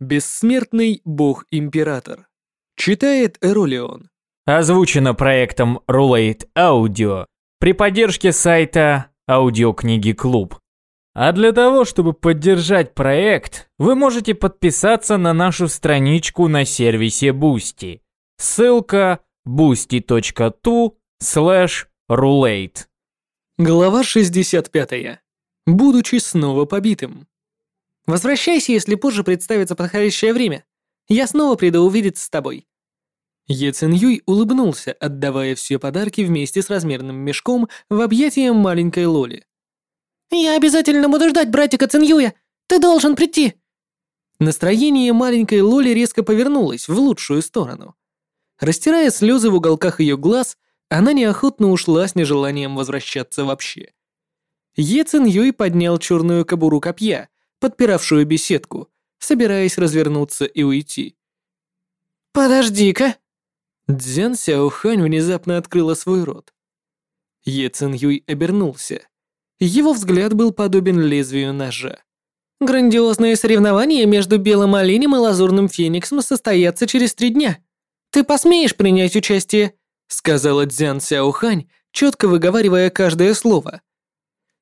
Бессмертный бог-император. Читает Эролион. Озвучено проектом Roulette Audio при поддержке сайта Аудиокниги Клуб. А для того, чтобы поддержать проект, вы можете подписаться на нашу страничку на сервисе Boosty. Ссылка boosty.tu slash roulette. Глава 65. Будучи снова побитым. Возвращайся, если позже представится подходящее время. Я снова приду увидеться с тобой. Е Цин Юй улыбнулся, отдавая все подарки вместе с размерным мешком в объятия маленькой Лоли. «Я обязательно буду ждать братика Цин Юя. Ты должен прийти!» Настроение маленькой Лоли резко повернулось в лучшую сторону. Растирая слезы в уголках ее глаз, она неохотно ушла с нежеланием возвращаться вообще. Е Цин Юй поднял черную кобуру копья, подпиравшую беседку, собираясь развернуться и уйти. «Подожди-ка!» Дзян Сяохань внезапно открыла свой рот. Е Цин Юй обернулся. Его взгляд был подобен лезвию ножа. «Грандиозные соревнования между Белым Оленем и Лазурным Фениксом состоятся через три дня. Ты посмеешь принять участие?» сказала Дзян Сяохань, четко выговаривая каждое слово.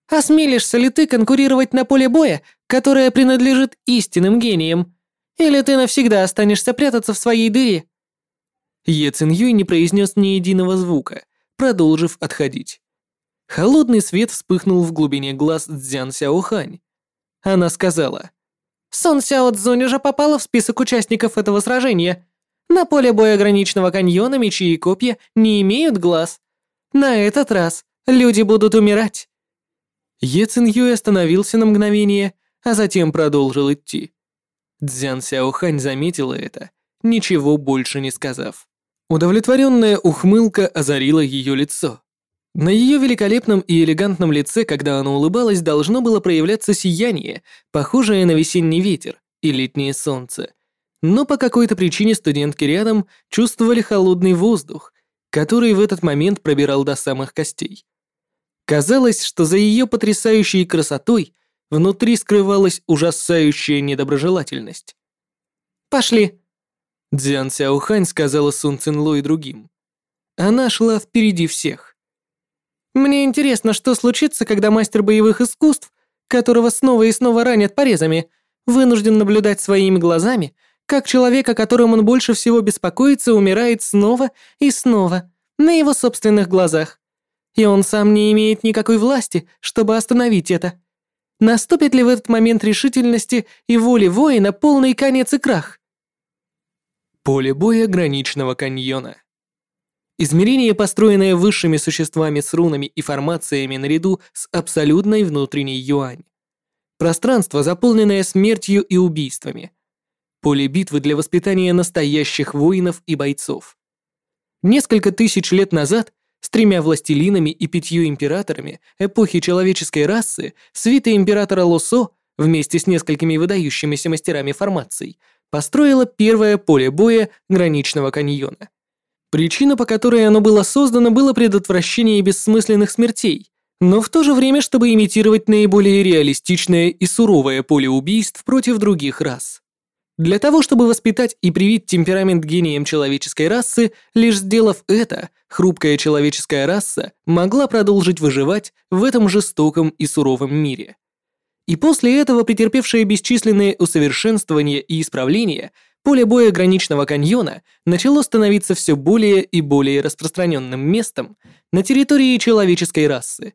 Осмелишься ли ты конкурировать на поле боя, которое принадлежит истинным гениям? Или ты навсегда останешься прятаться в своей дыре?» Е Цин Юй не произнес ни единого звука, продолжив отходить. Холодный свет вспыхнул в глубине глаз Цзян Сяохань. Она сказала. «Сон Сяо Цзунь уже попала в список участников этого сражения. На поле боя граничного каньона мечи и копья не имеют глаз. На этот раз люди будут умирать. Е Цин Юй остановился на мгновение, а затем продолжил идти. Цзян Сяохань заметила это, ничего больше не сказав. Удовлетворенная ухмылка озарила ее лицо. На ее великолепном и элегантном лице, когда она улыбалась, должно было проявляться сияние, похожее на весенний ветер и летнее солнце. Но по какой-то причине студентки рядом чувствовали холодный воздух, который в этот момент пробирал до самых костей. Казалось, что за ее потрясающей красотой внутри скрывалась ужасающая недоброжелательность. «Пошли!» Дзян Сяохань сказала Сун Цинло и другим. Она шла впереди всех. «Мне интересно, что случится, когда мастер боевых искусств, которого снова и снова ранят порезами, вынужден наблюдать своими глазами, как человек, о котором он больше всего беспокоится, умирает снова и снова, на его собственных глазах и он сам не имеет никакой власти, чтобы остановить это. Наступит ли в этот момент решительности и воли воина полный конец и крах? Поле боя граничного каньона. Измерение, построенное высшими существами с рунами и формациями наряду с абсолютной внутренней юань. Пространство, заполненное смертью и убийствами. Поле битвы для воспитания настоящих воинов и бойцов. Несколько тысяч лет назад с тремя властелинами и пятью императорами эпохи человеческой расы, свита императора Лосо вместе с несколькими выдающимися мастерами формаций построила первое поле боя граничного каньона. Причина, по которой оно было создано, было предотвращение бессмысленных смертей, но в то же время, чтобы имитировать наиболее реалистичное и суровое поле убийств против других рас. Для того, чтобы воспитать и привить темперамент гением человеческой расы, лишь сделав это, хрупкая человеческая раса могла продолжить выживать в этом жестоком и суровом мире. И после этого претерпевшее бесчисленные усовершенствования и исправления, поле боя граничного каньона начало становиться все более и более распространенным местом на территории человеческой расы.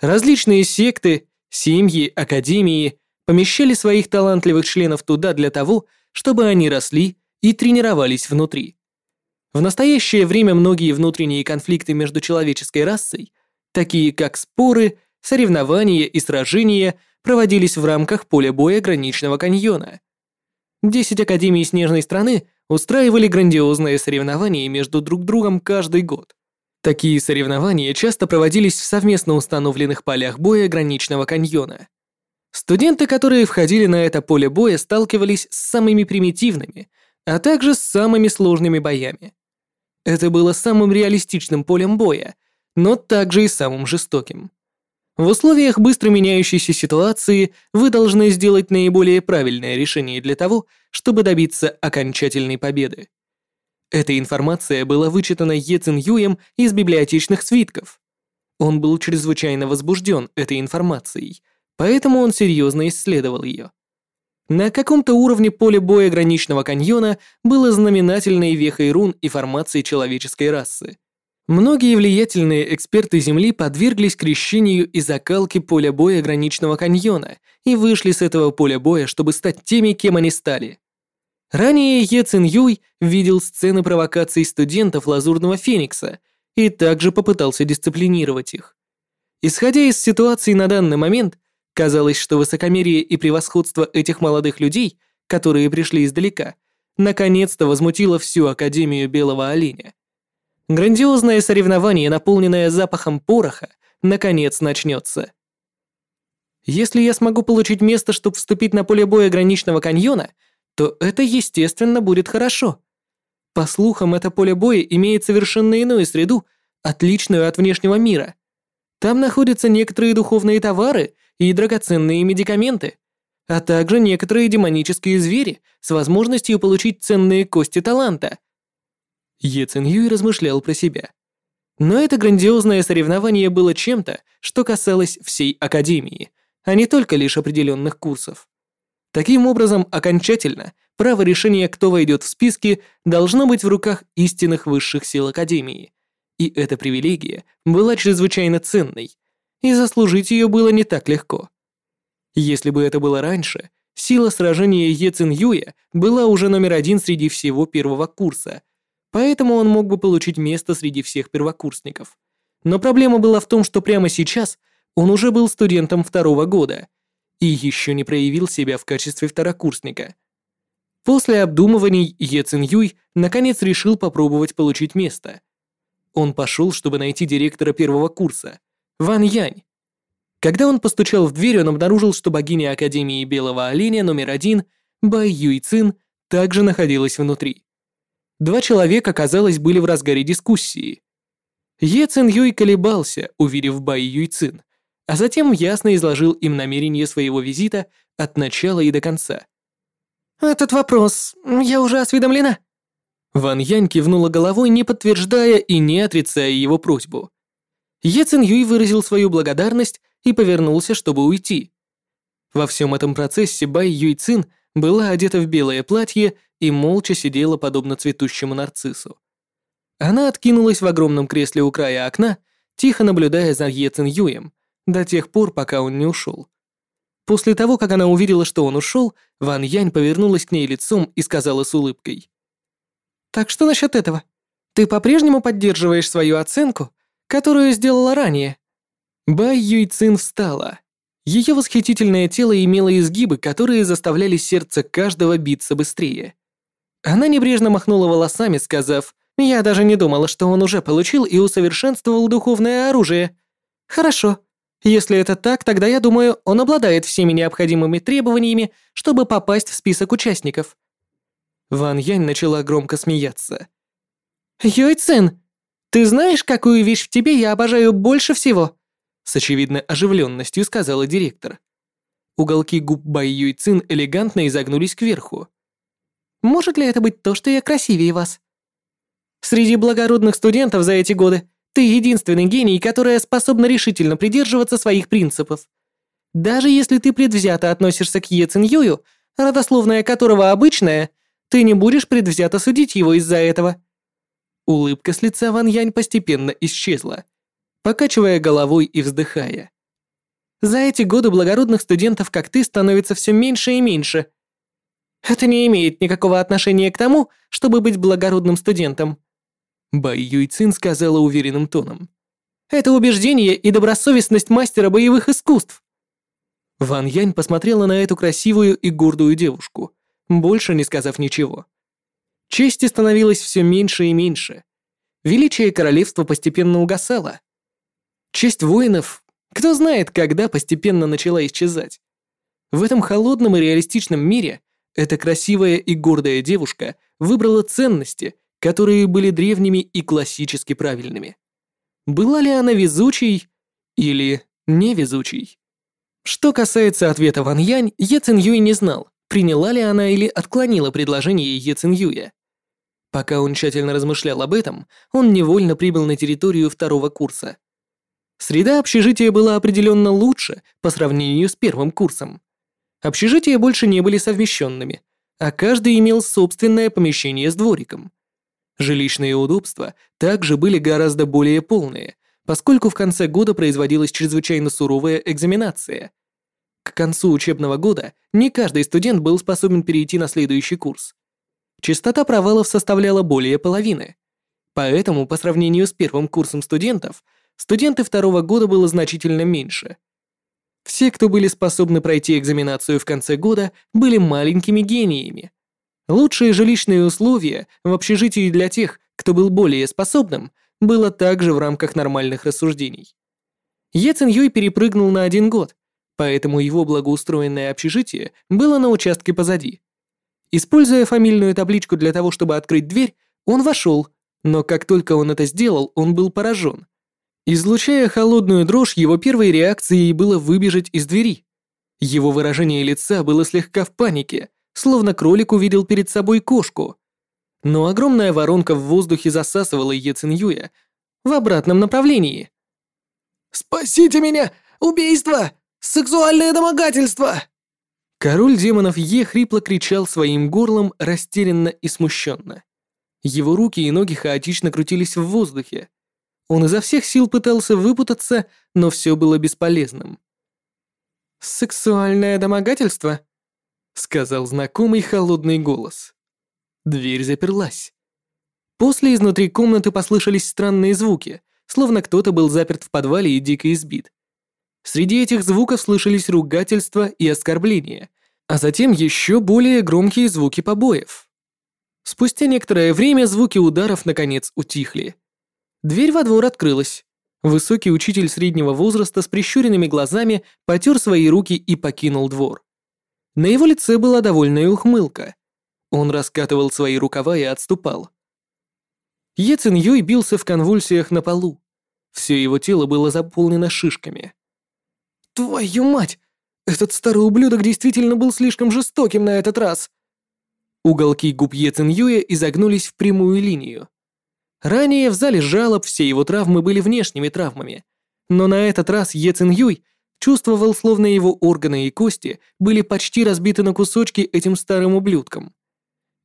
Различные секты, семьи, академии помещали своих талантливых членов туда для того, чтобы они росли и тренировались внутри. В настоящее время многие внутренние конфликты между человеческой расой, такие как споры, соревнования и сражения, проводились в рамках поля боя граничного каньона. Десять академий Снежной страны устраивали грандиозные соревнования между друг другом каждый год. Такие соревнования часто проводились в совместно установленных полях боя граничного каньона. Студенты, которые входили на это поле боя, сталкивались с самыми примитивными, а также с самыми сложными боями. Это было самым реалистичным полем боя, но также и самым жестоким. В условиях быстро меняющейся ситуации вы должны сделать наиболее правильное решение для того, чтобы добиться окончательной победы. Эта информация была вычитана Е Цин Юем из библиотечных свитков. Он был чрезвычайно возбужден этой информацией, поэтому он серьезно исследовал ее. На каком-то уровне поле боя граничного каньона было знаменательной вехой рун и формацией человеческой расы. Многие влиятельные эксперты Земли подверглись крещению и закалке поля боя граничного каньона и вышли с этого поля боя, чтобы стать теми, кем они стали. Ранее Е Цин Юй видел сцены провокаций студентов Лазурного Феникса и также попытался дисциплинировать их. Исходя из ситуации на данный момент, казалось, что высокомерие и превосходство этих молодых людей, которые пришли издалека, наконец-то возмутило всю Академию Белого Оленя. Грандиозное соревнование, наполненное запахом пороха, наконец начнется. Если я смогу получить место, чтобы вступить на поле боя граничного каньона, то это, естественно, будет хорошо. По слухам, это поле боя имеет совершенно иную среду, отличную от внешнего мира. Там находятся некоторые духовные товары и драгоценные медикаменты, а также некоторые демонические звери с возможностью получить ценные кости таланта – Е Цин Юй размышлял про себя. Но это грандиозное соревнование было чем-то, что касалось всей Академии, а не только лишь определенных курсов. Таким образом, окончательно, право решения, кто войдет в списки, должно быть в руках истинных высших сил Академии. И эта привилегия была чрезвычайно ценной, и заслужить ее было не так легко. Если бы это было раньше, сила сражения Е Цин Юя была уже номер один среди всего первого курса, поэтому он мог бы получить место среди всех первокурсников. Но проблема была в том, что прямо сейчас он уже был студентом второго года и еще не проявил себя в качестве второкурсника. После обдумываний Е Цин Юй наконец решил попробовать получить место. Он пошел, чтобы найти директора первого курса, Ван Янь. Когда он постучал в дверь, он обнаружил, что богиня Академии Белого Оленя номер один, Бай Юй Цин, также находилась внутри. Два человека, казалось, были в разгаре дискуссии. Е Цин Юй колебался, увидев Бай Юй Цин, а затем ясно изложил им намерение своего визита от начала и до конца. «Этот вопрос, я уже осведомлена». Ван Янь кивнула головой, не подтверждая и не отрицая его просьбу. Е Цин Юй выразил свою благодарность и повернулся, чтобы уйти. Во всем этом процессе Бай Юй Цин была одета в белое платье и молча сидела подобно цветущему нарциссу. Она откинулась в огромном кресле у края окна, тихо наблюдая за Е Цин Юем, до тех пор, пока он не ушел. После того, как она увидела, что он ушел, Ван Янь повернулась к ней лицом и сказала с улыбкой. «Так что насчет этого? Ты по-прежнему поддерживаешь свою оценку, которую сделала ранее?» Бай Юй Цин встала. Ее восхитительное тело имело изгибы, которые заставляли сердце каждого биться быстрее. Она небрежно махнула волосами, сказав, «Я даже не думала, что он уже получил и усовершенствовал духовное оружие. Хорошо. Если это так, тогда я думаю, он обладает всеми необходимыми требованиями, чтобы попасть в список участников». Ван Янь начала громко смеяться. «Юй Цин, ты знаешь, какую вещь в тебе я обожаю больше всего?» С очевидной оживленностью сказала директор. Уголки губ Бай Юй Цин элегантно изогнулись кверху. Может ли это быть то, что я красивее вас? Среди благородных студентов за эти годы ты единственный гений, который способна решительно придерживаться своих принципов. Даже если ты предвзято относишься к Е Цин Юю, родословная которого обычная, ты не будешь предвзято судить его из-за этого. Улыбка с лица Ван Янь постепенно исчезла, покачивая головой и вздыхая. За эти годы благородных студентов, как ты, становится все меньше и меньше – это не имеет никакого отношения к тому, чтобы быть благородным студентом. Бай Юйцин сказала уверенным тоном. Это убеждение и добросовестность мастера боевых искусств. Ван Янь посмотрела на эту красивую и гордую девушку, больше не сказав ничего. Чести становилось все меньше и меньше. Величие королевства постепенно угасало. Честь воинов, кто знает, когда постепенно начала исчезать. В этом холодном и реалистичном мире эта красивая и гордая девушка выбрала ценности, которые были древними и классически правильными. Была ли она везучей или невезучий. Что касается ответа Ван Янь, Е Цин Юй не знал, приняла ли она или отклонила предложение Е Цин Юя. Пока он тщательно размышлял об этом, он невольно прибыл на территорию второго курса. Среда общежития была определенно лучше по сравнению с первым курсом. Общежития больше не были совмещенными, а каждый имел собственное помещение с двориком. Жилищные удобства также были гораздо более полные, поскольку в конце года производилась чрезвычайно суровая экзаменация. К концу учебного года не каждый студент был способен перейти на следующий курс. Частота провалов составляла более половины. Поэтому, по сравнению с первым курсом студентов, студенты второго года было значительно меньше. Все, кто были способны пройти экзаменацию в конце года, были маленькими гениями. Лучшие жилищные условия в общежитии для тех, кто был более способным, было также в рамках нормальных рассуждений. Е Юй перепрыгнул на один год, поэтому его благоустроенное общежитие было на участке позади. Используя фамильную табличку для того, чтобы открыть дверь, он вошел, но как только он это сделал, он был поражен. Излучая холодную дрожь, его первой реакцией было выбежать из двери. Его выражение лица было слегка в панике, словно кролик увидел перед собой кошку. Но огромная воронка в воздухе засасывала Е Цинюя в обратном направлении. «Спасите меня! Убийство! Сексуальное домогательство!» Король демонов Е хрипло кричал своим горлом растерянно и смущенно. Его руки и ноги хаотично крутились в воздухе. Он изо всех сил пытался выпутаться, но все было бесполезным. «Сексуальное домогательство?» — сказал знакомый холодный голос. Дверь заперлась. После изнутри комнаты послышались странные звуки, словно кто-то был заперт в подвале и дико избит. Среди этих звуков слышались ругательства и оскорбления, а затем еще более громкие звуки побоев. Спустя некоторое время звуки ударов наконец утихли. Дверь во двор открылась. Высокий учитель среднего возраста с прищуренными глазами потер свои руки и покинул двор. На его лице была довольная ухмылка. Он раскатывал свои рукава и отступал. Е Цин Юй бился в конвульсиях на полу. Все его тело было заполнено шишками. «Твою мать! Этот старый ублюдок действительно был слишком жестоким на этот раз!» Уголки губ Е Цин Юя изогнулись в прямую линию. Ранее в зале жалоб все его травмы были внешними травмами, но на этот раз Е Цин Юй чувствовал, словно его органы и кости были почти разбиты на кусочки этим старым ублюдком.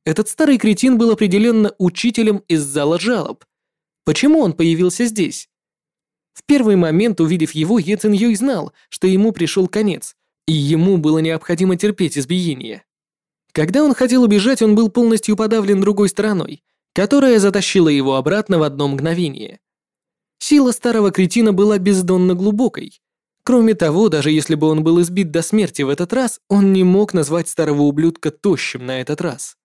Этот старый кретин был определенно учителем из зала жалоб. Почему он появился здесь? В первый момент, увидев его, Е Цин Юй знал, что ему пришел конец, и ему было необходимо терпеть избиение. Когда он хотел убежать, он был полностью подавлен другой стороной, которая затащила его обратно в одно мгновение. Сила старого кретина была бездонно глубокой. Кроме того, даже если бы он был избит до смерти в этот раз, он не мог назвать старого ублюдка тощим на этот раз.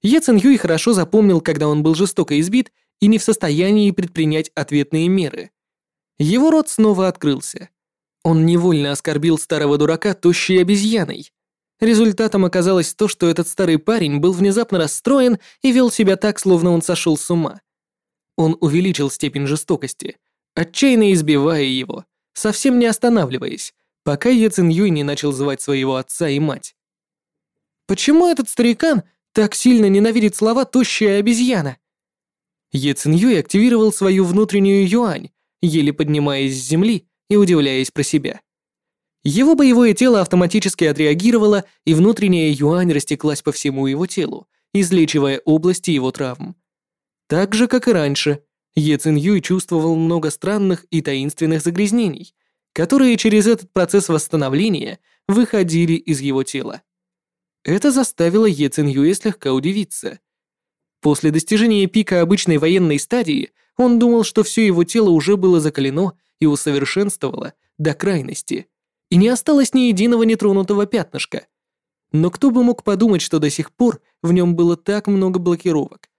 Е Цин Юй хорошо запомнил, когда он был жестоко избит и не в состоянии предпринять ответные меры. Его рот снова открылся. Он невольно оскорбил старого дурака тощей обезьяной. Результатом оказалось то, что этот старый парень был внезапно расстроен и вел себя так, словно он сошел с ума. Он увеличил степень жестокости, отчаянно избивая его, совсем не останавливаясь, пока Е Цин Юй не начал звать своего отца и мать. Почему этот старикан так сильно ненавидит слова «тощая обезьяна»? Е Цин Юй активировал свою внутреннюю юань, еле поднимаясь с земли и удивляясь про себя. Его боевое тело автоматически отреагировало, и внутренняя юань растеклась по всему его телу, излечивая области его травм. Так же, как и раньше, Е Цин Юй чувствовал много странных и таинственных загрязнений, которые через этот процесс восстановления выходили из его тела. Это заставило Е Цин Юя слегка удивиться. После достижения пика обычной военной стадии он думал, что все его тело уже было закалено и усовершенствовало до крайности – и не осталось ни единого нетронутого пятнышка. Но кто бы мог подумать, что до сих пор в нем было так много блокировок.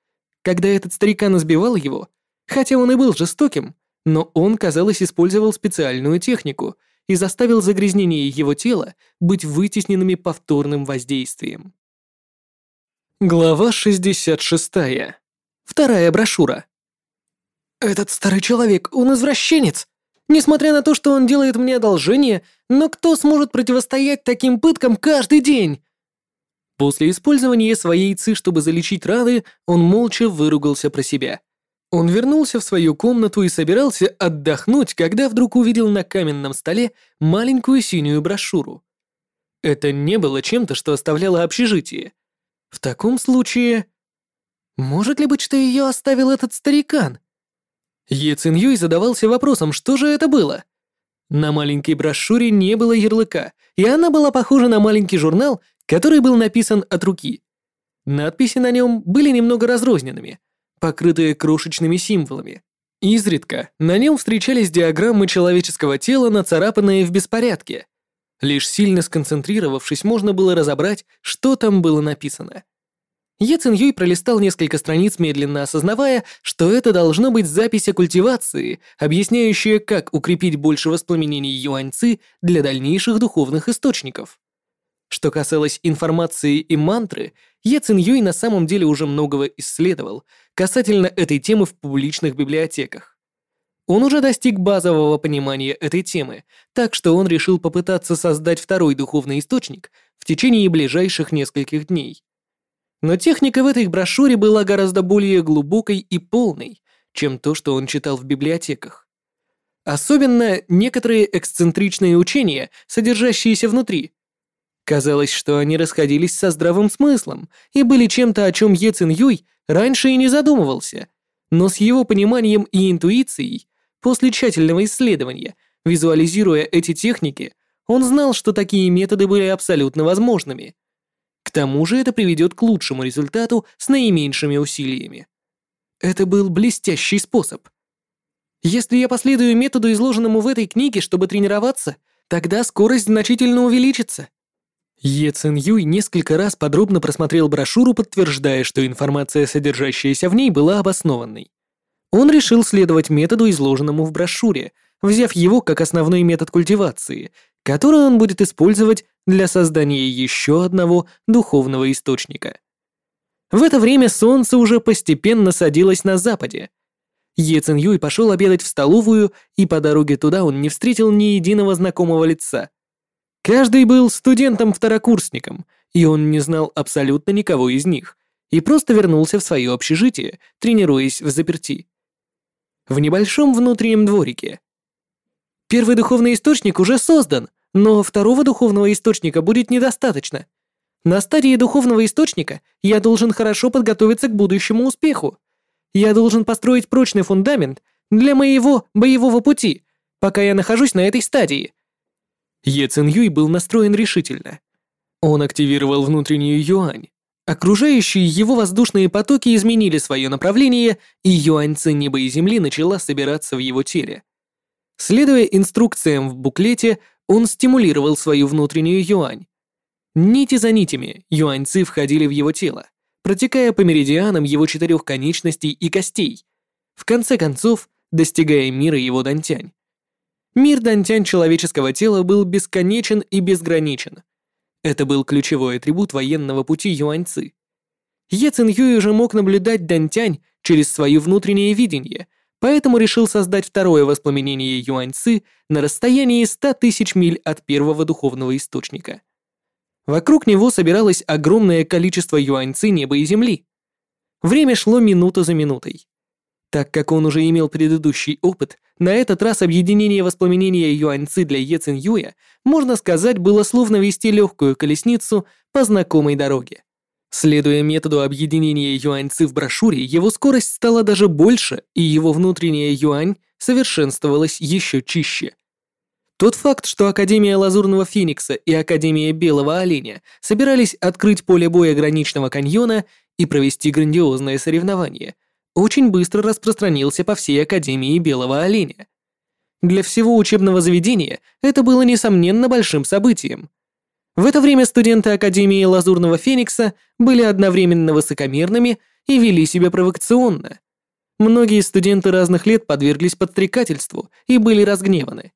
Когда этот старикан избивал его, хотя он и был жестоким, но он, казалось, использовал специальную технику и заставил загрязнение его тела быть вытесненными повторным воздействием. Глава 66. Вторая брошюра. «Этот старый человек, он извращенец! Несмотря на то, что он делает мне одолжение, но кто сможет противостоять таким пыткам каждый день? После использования своей ци, чтобы залечить раны, он молча выругался про себя. Он вернулся в свою комнату и собирался отдохнуть, когда вдруг увидел на каменном столе маленькую синюю брошюру. Это не было чем-то, что оставляло общежитие. В таком случае... Может ли быть, что ее оставил этот старикан? Е Цин Юй задавался вопросом, что же это было? На маленькой брошюре не было ярлыка, и она была похожа на маленький журнал, который был написан от руки. Надписи на нем были немного разрозненными, покрытые крошечными символами. Изредка на нем встречались диаграммы человеческого тела, нацарапанные в беспорядке. Лишь сильно сконцентрировавшись, можно было разобрать, что там было написано. Е Цин Юй пролистал несколько страниц, медленно осознавая, что это должно быть запись о культивации, объясняющая, как укрепить больше воспламенений юаньцы для дальнейших духовных источников. Что касалось информации и мантры, Е Цин Юй на самом деле уже многого исследовал касательно этой темы в публичных библиотеках. Он уже достиг базового понимания этой темы, так что он решил попытаться создать второй духовный источник в течение ближайших нескольких дней. Но техника в этой брошюре была гораздо более глубокой и полной, чем то, что он читал в библиотеках. Особенно некоторые эксцентричные учения, содержащиеся внутри, Казалось, что они расходились со здравым смыслом и были чем-то, о чем Е Цин Юй раньше и не задумывался. Но с его пониманием и интуицией, после тщательного исследования, визуализируя эти техники, он знал, что такие методы были абсолютно возможными. Тому же это приведет к лучшему результату с наименьшими усилиями. Это был блестящий способ. Если я последую методу, изложенному в этой книге, чтобы тренироваться, тогда скорость значительно увеличится. Е Цин Юй несколько раз подробно просмотрел брошюру, подтверждая, что информация, содержащаяся в ней, была обоснованной. Он решил следовать методу, изложенному в брошюре, взяв его как основной метод культивации, который он будет использовать для создания еще одного духовного источника. В это время солнце уже постепенно садилось на западе. Е Цин Юй пошел обедать в столовую, и по дороге туда он не встретил ни единого знакомого лица. Каждый был студентом-второкурсником, и он не знал абсолютно никого из них, и просто вернулся в свое общежитие, тренируясь в заперти. В небольшом внутреннем дворике. Первый духовный источник уже создан, но второго духовного источника будет недостаточно. На стадии духовного источника я должен хорошо подготовиться к будущему успеху. Я должен построить прочный фундамент для моего боевого пути, пока я нахожусь на этой стадии, Е Цин Юй был настроен решительно. Он активировал внутреннюю юань. Окружающие его воздушные потоки изменили свое направление, и юань ци неба и земли начала собираться в его теле. Следуя инструкциям в буклете, он стимулировал свою внутреннюю юань. Нити за нитями юаньцы входили в его тело, протекая по меридианам его четырех конечностей и костей, в конце концов достигая мира его дантянь. Мир дантянь человеческого тела был бесконечен и безграничен. Это был ключевой атрибут военного пути юаньцы. Е Цин Юй уже мог наблюдать дантянь через свое внутреннее видение, поэтому решил создать второе воспламенение юаньцы на расстоянии 100 тысяч миль от первого духовного источника. Вокруг него собиралось огромное количество юаньцы неба и земли. Время шло минута за минутой. Так как он уже имел предыдущий опыт, на этот раз объединение воспламенения юаньцы для Е Цин Юя, можно сказать, было словно вести легкую колесницу по знакомой дороге. Следуя методу объединения юаньцы в брошюре, его скорость стала даже больше, и его внутренняя юань совершенствовалась еще чище. Тот факт, что Академия Лазурного Феникса и Академия Белого Оленя собирались открыть поле боя граничного каньона и провести грандиозное соревнование – очень быстро распространился по всей Академии Белого Оленя. Для всего учебного заведения это было несомненно большим событием. В это время студенты Академии Лазурного Феникса были одновременно высокомерными и вели себя провокационно. Многие студенты разных лет подверглись подстрекательству и были разгневаны.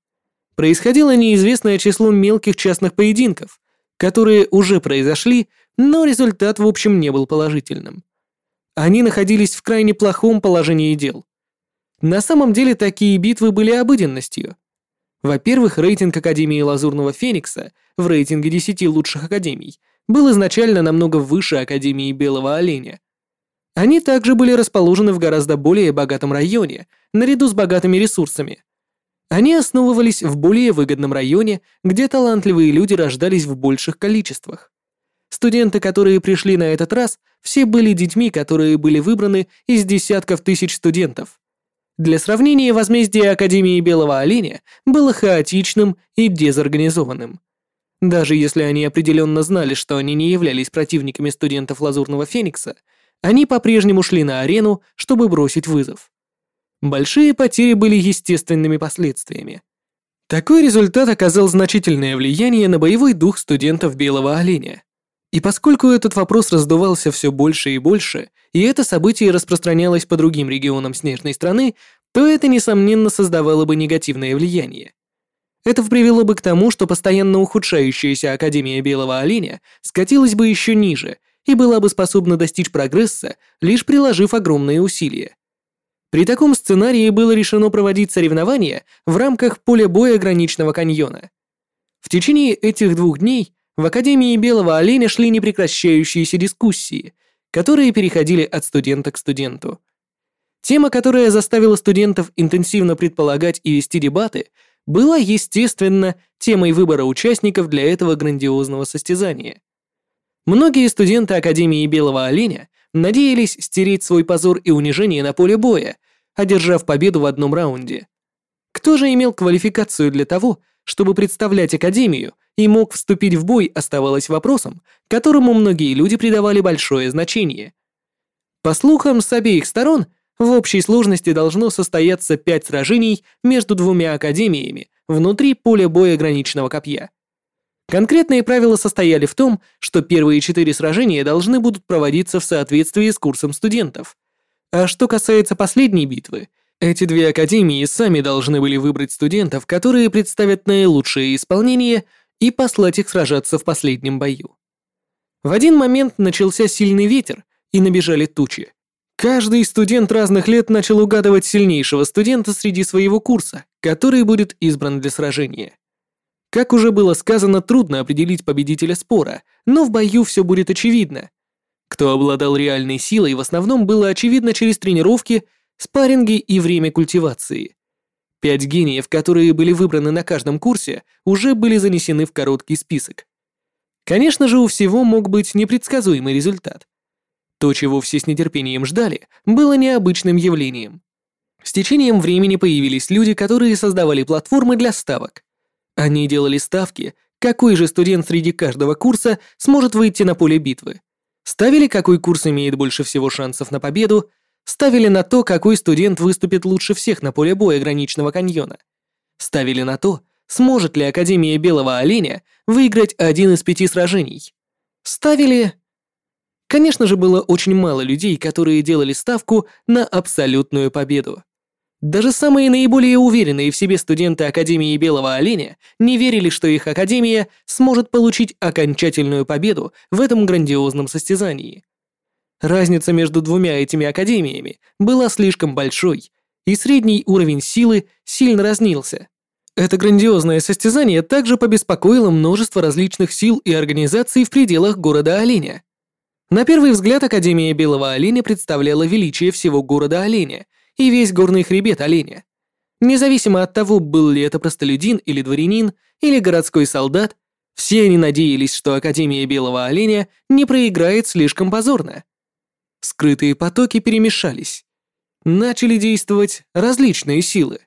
Происходило неизвестное число мелких частных поединков, которые уже произошли, но результат в общем не был положительным. Они находились в крайне плохом положении дел. На самом деле такие битвы были обыденностью. Во-первых, рейтинг Академии Лазурного Феникса в рейтинге 10 лучших академий был изначально намного выше Академии Белого Оленя. Они также были расположены в гораздо более богатом районе, наряду с богатыми ресурсами. Они основывались в более выгодном районе, где талантливые люди рождались в больших количествах. Студенты, которые пришли на этот раз, все были детьми, которые были выбраны из десятков тысяч студентов. Для сравнения, возмездие Академии Белого Оленя было хаотичным и дезорганизованным. Даже если они определенно знали, что они не являлись противниками студентов Лазурного Феникса, они по-прежнему шли на арену, чтобы бросить вызов. Большие потери были естественными последствиями. Такой результат оказал значительное влияние на боевой дух студентов Белого Оленя. И поскольку этот вопрос раздувался все больше и больше, и это событие распространялось по другим регионам Снежной страны, то это, несомненно, создавало бы негативное влияние. Это привело бы к тому, что постоянно ухудшающаяся Академия Белого Оленя скатилась бы еще ниже и была бы способна достичь прогресса, лишь приложив огромные усилия. При таком сценарии было решено проводить соревнования в рамках поля боя граничного каньона. В течение этих двух дней в Академии Белого Оленя шли непрекращающиеся дискуссии, которые переходили от студента к студенту. Тема, которая заставила студентов интенсивно предполагать и вести дебаты, была, естественно, темой выбора участников для этого грандиозного состязания. Многие студенты Академии Белого Оленя надеялись стереть свой позор и унижение на поле боя, одержав победу в одном раунде. Кто же имел квалификацию для того, чтобы представлять Академию и мог вступить в бой, оставалось вопросом, которому многие люди придавали большое значение. По слухам, с обеих сторон в общей сложности должно состояться пять сражений между двумя академиями внутри поля боя граничного копья. Конкретные правила состояли в том, что первые четыре сражения должны будут проводиться в соответствии с курсом студентов. А что касается последней битвы, эти две академии сами должны были выбрать студентов, которые представят наилучшее исполнение и послать их сражаться в последнем бою. В один момент начался сильный ветер, и набежали тучи. Каждый студент разных лет начал угадывать сильнейшего студента среди своего курса, который будет избран для сражения. Как уже было сказано, трудно определить победителя спора, но в бою все будет очевидно. Кто обладал реальной силой, в основном было очевидно через тренировки, спарринги и время культивации. Пять гениев, которые были выбраны на каждом курсе, уже были занесены в короткий список. Конечно же, у всего мог быть непредсказуемый результат. То, чего все с нетерпением ждали, было необычным явлением. С течением времени появились люди, которые создавали платформы для ставок. Они делали ставки, какой же студент среди каждого курса сможет выйти на поле битвы. Ставили, какой курс имеет больше всего шансов на победу, Ставили на то, какой студент выступит лучше всех на поле боя граничного каньона. Ставили на то, сможет ли Академия Белого Оленя выиграть один из пяти сражений. Ставили... Конечно же, было очень мало людей, которые делали ставку на абсолютную победу. Даже самые наиболее уверенные в себе студенты Академии Белого Оленя не верили, что их Академия сможет получить окончательную победу в этом грандиозном состязании. Разница между двумя этими академиями была слишком большой, и средний уровень силы сильно разнился. Это грандиозное состязание также побеспокоило множество различных сил и организаций в пределах города Оленя. На первый взгляд Академия Белого Оленя представляла величие всего города Оленя и весь горный хребет Оленя. Независимо от того, был ли это простолюдин или дворянин, или городской солдат, все они надеялись, что Академия Белого Оленя не проиграет слишком позорно. Скрытые потоки перемешались. Начали действовать различные силы.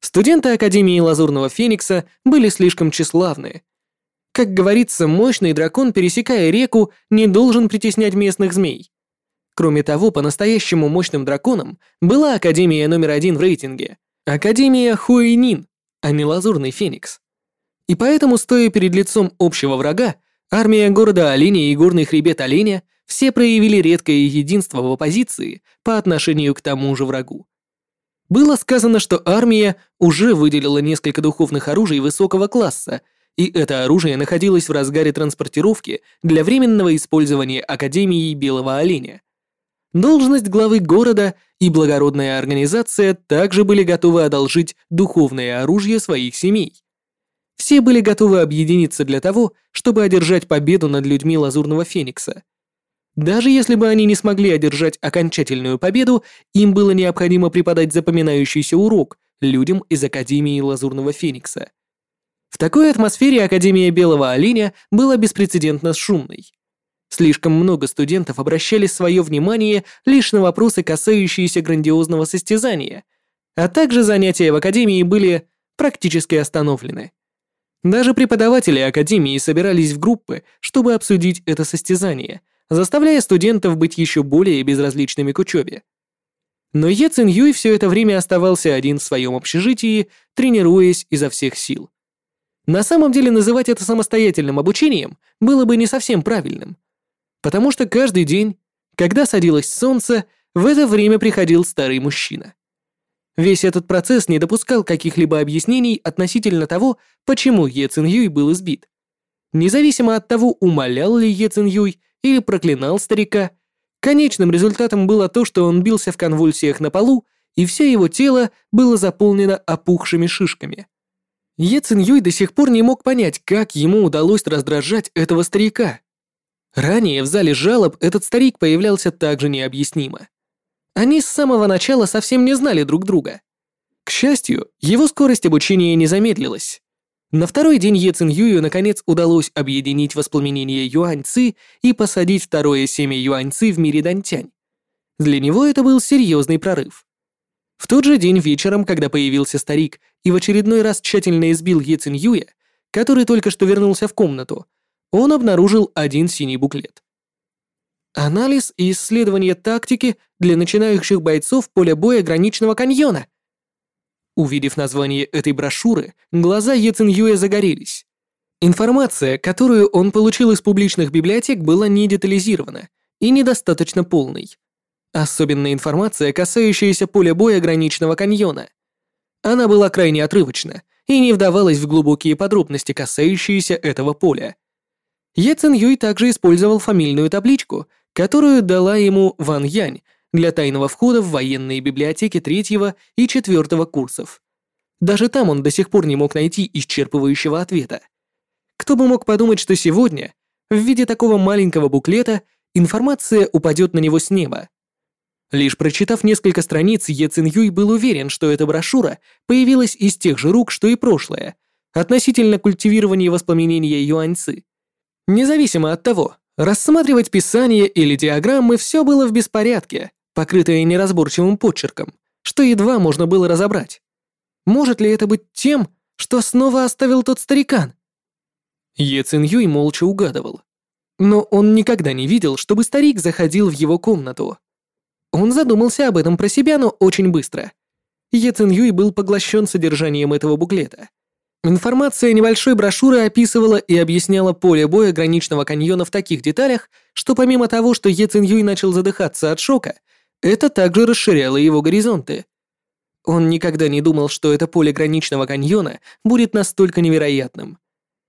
Студенты Академии Лазурного Феникса были слишком тщеславны. Как говорится, мощный дракон, пересекая реку, не должен притеснять местных змей. Кроме того, по-настоящему мощным драконом была Академия номер один в рейтинге – Академия Хуэйнин, а не Лазурный Феникс. И поэтому, стоя перед лицом общего врага, армия города Оленя и горный хребет Оленя – все проявили редкое единство в оппозиции по отношению к тому же врагу. Было сказано, что армия уже выделила несколько духовных оружий высокого класса, и это оружие находилось в разгаре транспортировки для временного использования Академии Белого Оленя. Должность главы города и благородная организация также были готовы одолжить духовное оружие своих семей. Все были готовы объединиться для того, чтобы одержать победу над людьми Лазурного Феникса. Даже если бы они не смогли одержать окончательную победу, им было необходимо преподать запоминающийся урок людям из Академии Лазурного Феникса. В такой атмосфере Академия Белого Оленя была беспрецедентно шумной. Слишком много студентов обращали свое внимание лишь на вопросы, касающиеся грандиозного состязания, а также занятия в Академии были практически остановлены. Даже преподаватели Академии собирались в группы, чтобы обсудить это состязание, заставляя студентов быть еще более безразличными к учебе. Но Е Цин Юй все это время оставался один в своем общежитии, тренируясь изо всех сил. На самом деле называть это самостоятельным обучением было бы не совсем правильным, потому что каждый день, когда садилось солнце, в это время приходил старый мужчина. Весь этот процесс не допускал каких-либо объяснений относительно того, почему Е Цин Юй был избит. Независимо от того, умолял ли Е Цин Юй или проклинал старика, конечным результатом было то, что он бился в конвульсиях на полу, и все его тело было заполнено опухшими шишками. Е Цин Юй до сих пор не мог понять, как ему удалось раздражать этого старика. Ранее в зале жалоб этот старик появлялся также необъяснимо. Они с самого начала совсем не знали друг друга. К счастью, его скорость обучения не замедлилась. На второй день Е Цин Юю наконец удалось объединить воспламенение Юань-Ци и посадить второе семя Юань-Ци в мире Дантянь. Для него это был серьезный прорыв. В тот же день вечером, когда появился старик и в очередной раз тщательно избил Е Юя, который только что вернулся в комнату, он обнаружил один синий буклет. Анализ и исследование тактики для начинающих бойцов поля боя граничного каньона. Увидев название этой брошюры, глаза Ецин Юэ загорелись. Информация, которую он получил из публичных библиотек, была не детализирована и недостаточно полной. Особенно информация, касающаяся поля боя граничного каньона. Она была крайне отрывочна и не вдавалась в глубокие подробности, касающиеся этого поля. Е Цин Юй также использовал фамильную табличку, которую дала ему Ван Янь для тайного входа в военные библиотеки третьего и четвертого курсов. Даже там он до сих пор не мог найти исчерпывающего ответа. Кто бы мог подумать, что сегодня, в виде такого маленького буклета, информация упадет на него с неба. Лишь прочитав несколько страниц, Е Цин Юй был уверен, что эта брошюра появилась из тех же рук, что и прошлое, относительно культивирования воспламенения юаньцы. Независимо от того, Рассматривать писание или диаграммы все было в беспорядке, покрытое неразборчивым почерком, что едва можно было разобрать. Может ли это быть тем, что снова оставил тот старикан? Е Цин Юй молча угадывал. Но он никогда не видел, чтобы старик заходил в его комнату. Он задумался об этом про себя, но очень быстро. Е Цин Юй был поглощен содержанием этого буклета. Информация небольшой брошюры описывала и объясняла поле боя граничного каньона в таких деталях, что помимо того, что Е Цин Юй начал задыхаться от шока, это также расширяло его горизонты. Он никогда не думал, что это поле граничного каньона будет настолько невероятным.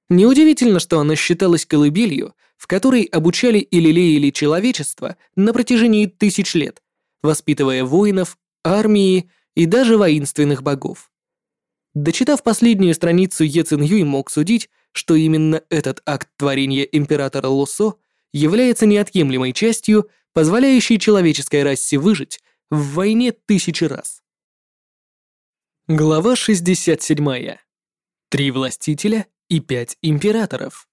Неудивительно, что оно считалось колыбелью, в которой обучали и лелеяли человечество на протяжении тысяч лет, воспитывая воинов, армии и даже воинственных богов. Дочитав последнюю страницу, Е Цин Юй мог судить, что именно этот акт творения императора Лосо является неотъемлемой частью, позволяющей человеческой расе выжить в войне тысячи раз. Глава 67. Три властителя и пять императоров.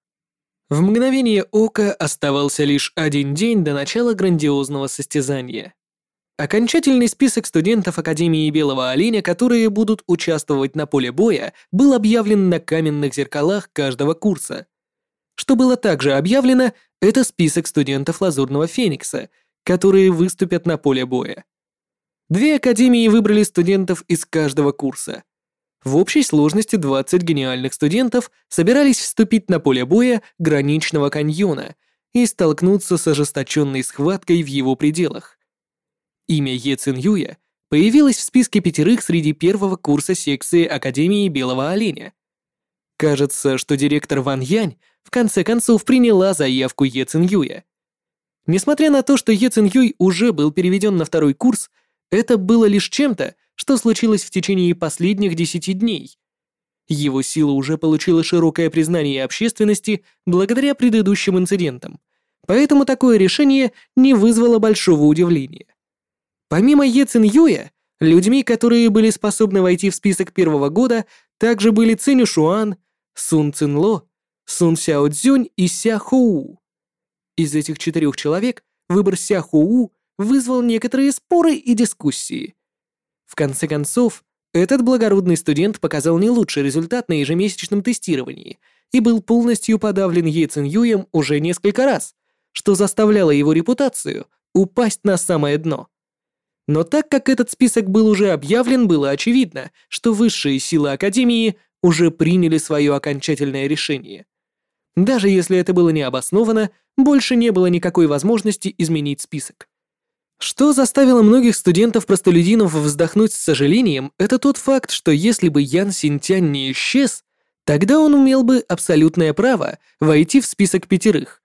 В мгновение ока оставался лишь один день до начала грандиозного состязания. Окончательный список студентов Академии Белого Оленя, которые будут участвовать на поле боя, был объявлен на каменных зеркалах каждого курса. Что было также объявлено, это список студентов Лазурного Феникса, которые выступят на поле боя. Две академии выбрали студентов из каждого курса. В общей сложности 20 гениальных студентов собирались вступить на поле боя граничного каньона и столкнуться с ожесточенной схваткой в его пределах. Имя Е Цин Юя появилось в списке пятерых среди первого курса секции Академии Белого Оленя. Кажется, что директор Ван Янь в конце концов приняла заявку Е Цин Юя. Несмотря на то, что Е Цин Юй уже был переведен на второй курс, это было лишь чем-то, что случилось в течение последних десяти дней. Его сила уже получила широкое признание общественности благодаря предыдущим инцидентам, поэтому такое решение не вызвало большого удивления. Помимо Е Цин Юя, людьми, которые были способны войти в список первого года, также были Цинь Шуан, Сун Цин Ло, Сун Сяо Цзюнь и Ся Хоу. Из этих четырех человек выбор Ся Хоу вызвал некоторые споры и дискуссии. В конце концов, этот благородный студент показал не лучший результат на ежемесячном тестировании и был полностью подавлен Е Цин Юем уже несколько раз, что заставляло его репутацию упасть на самое дно. Но так как этот список был уже объявлен, было очевидно, что высшие силы Академии уже приняли свое окончательное решение. Даже если это было необосновано, больше не было никакой возможности изменить список. Что заставило многих студентов-простолюдинов вздохнуть с сожалением, это тот факт, что если бы Ян Синтянь не исчез, тогда он имел бы абсолютное право войти в список пятерых.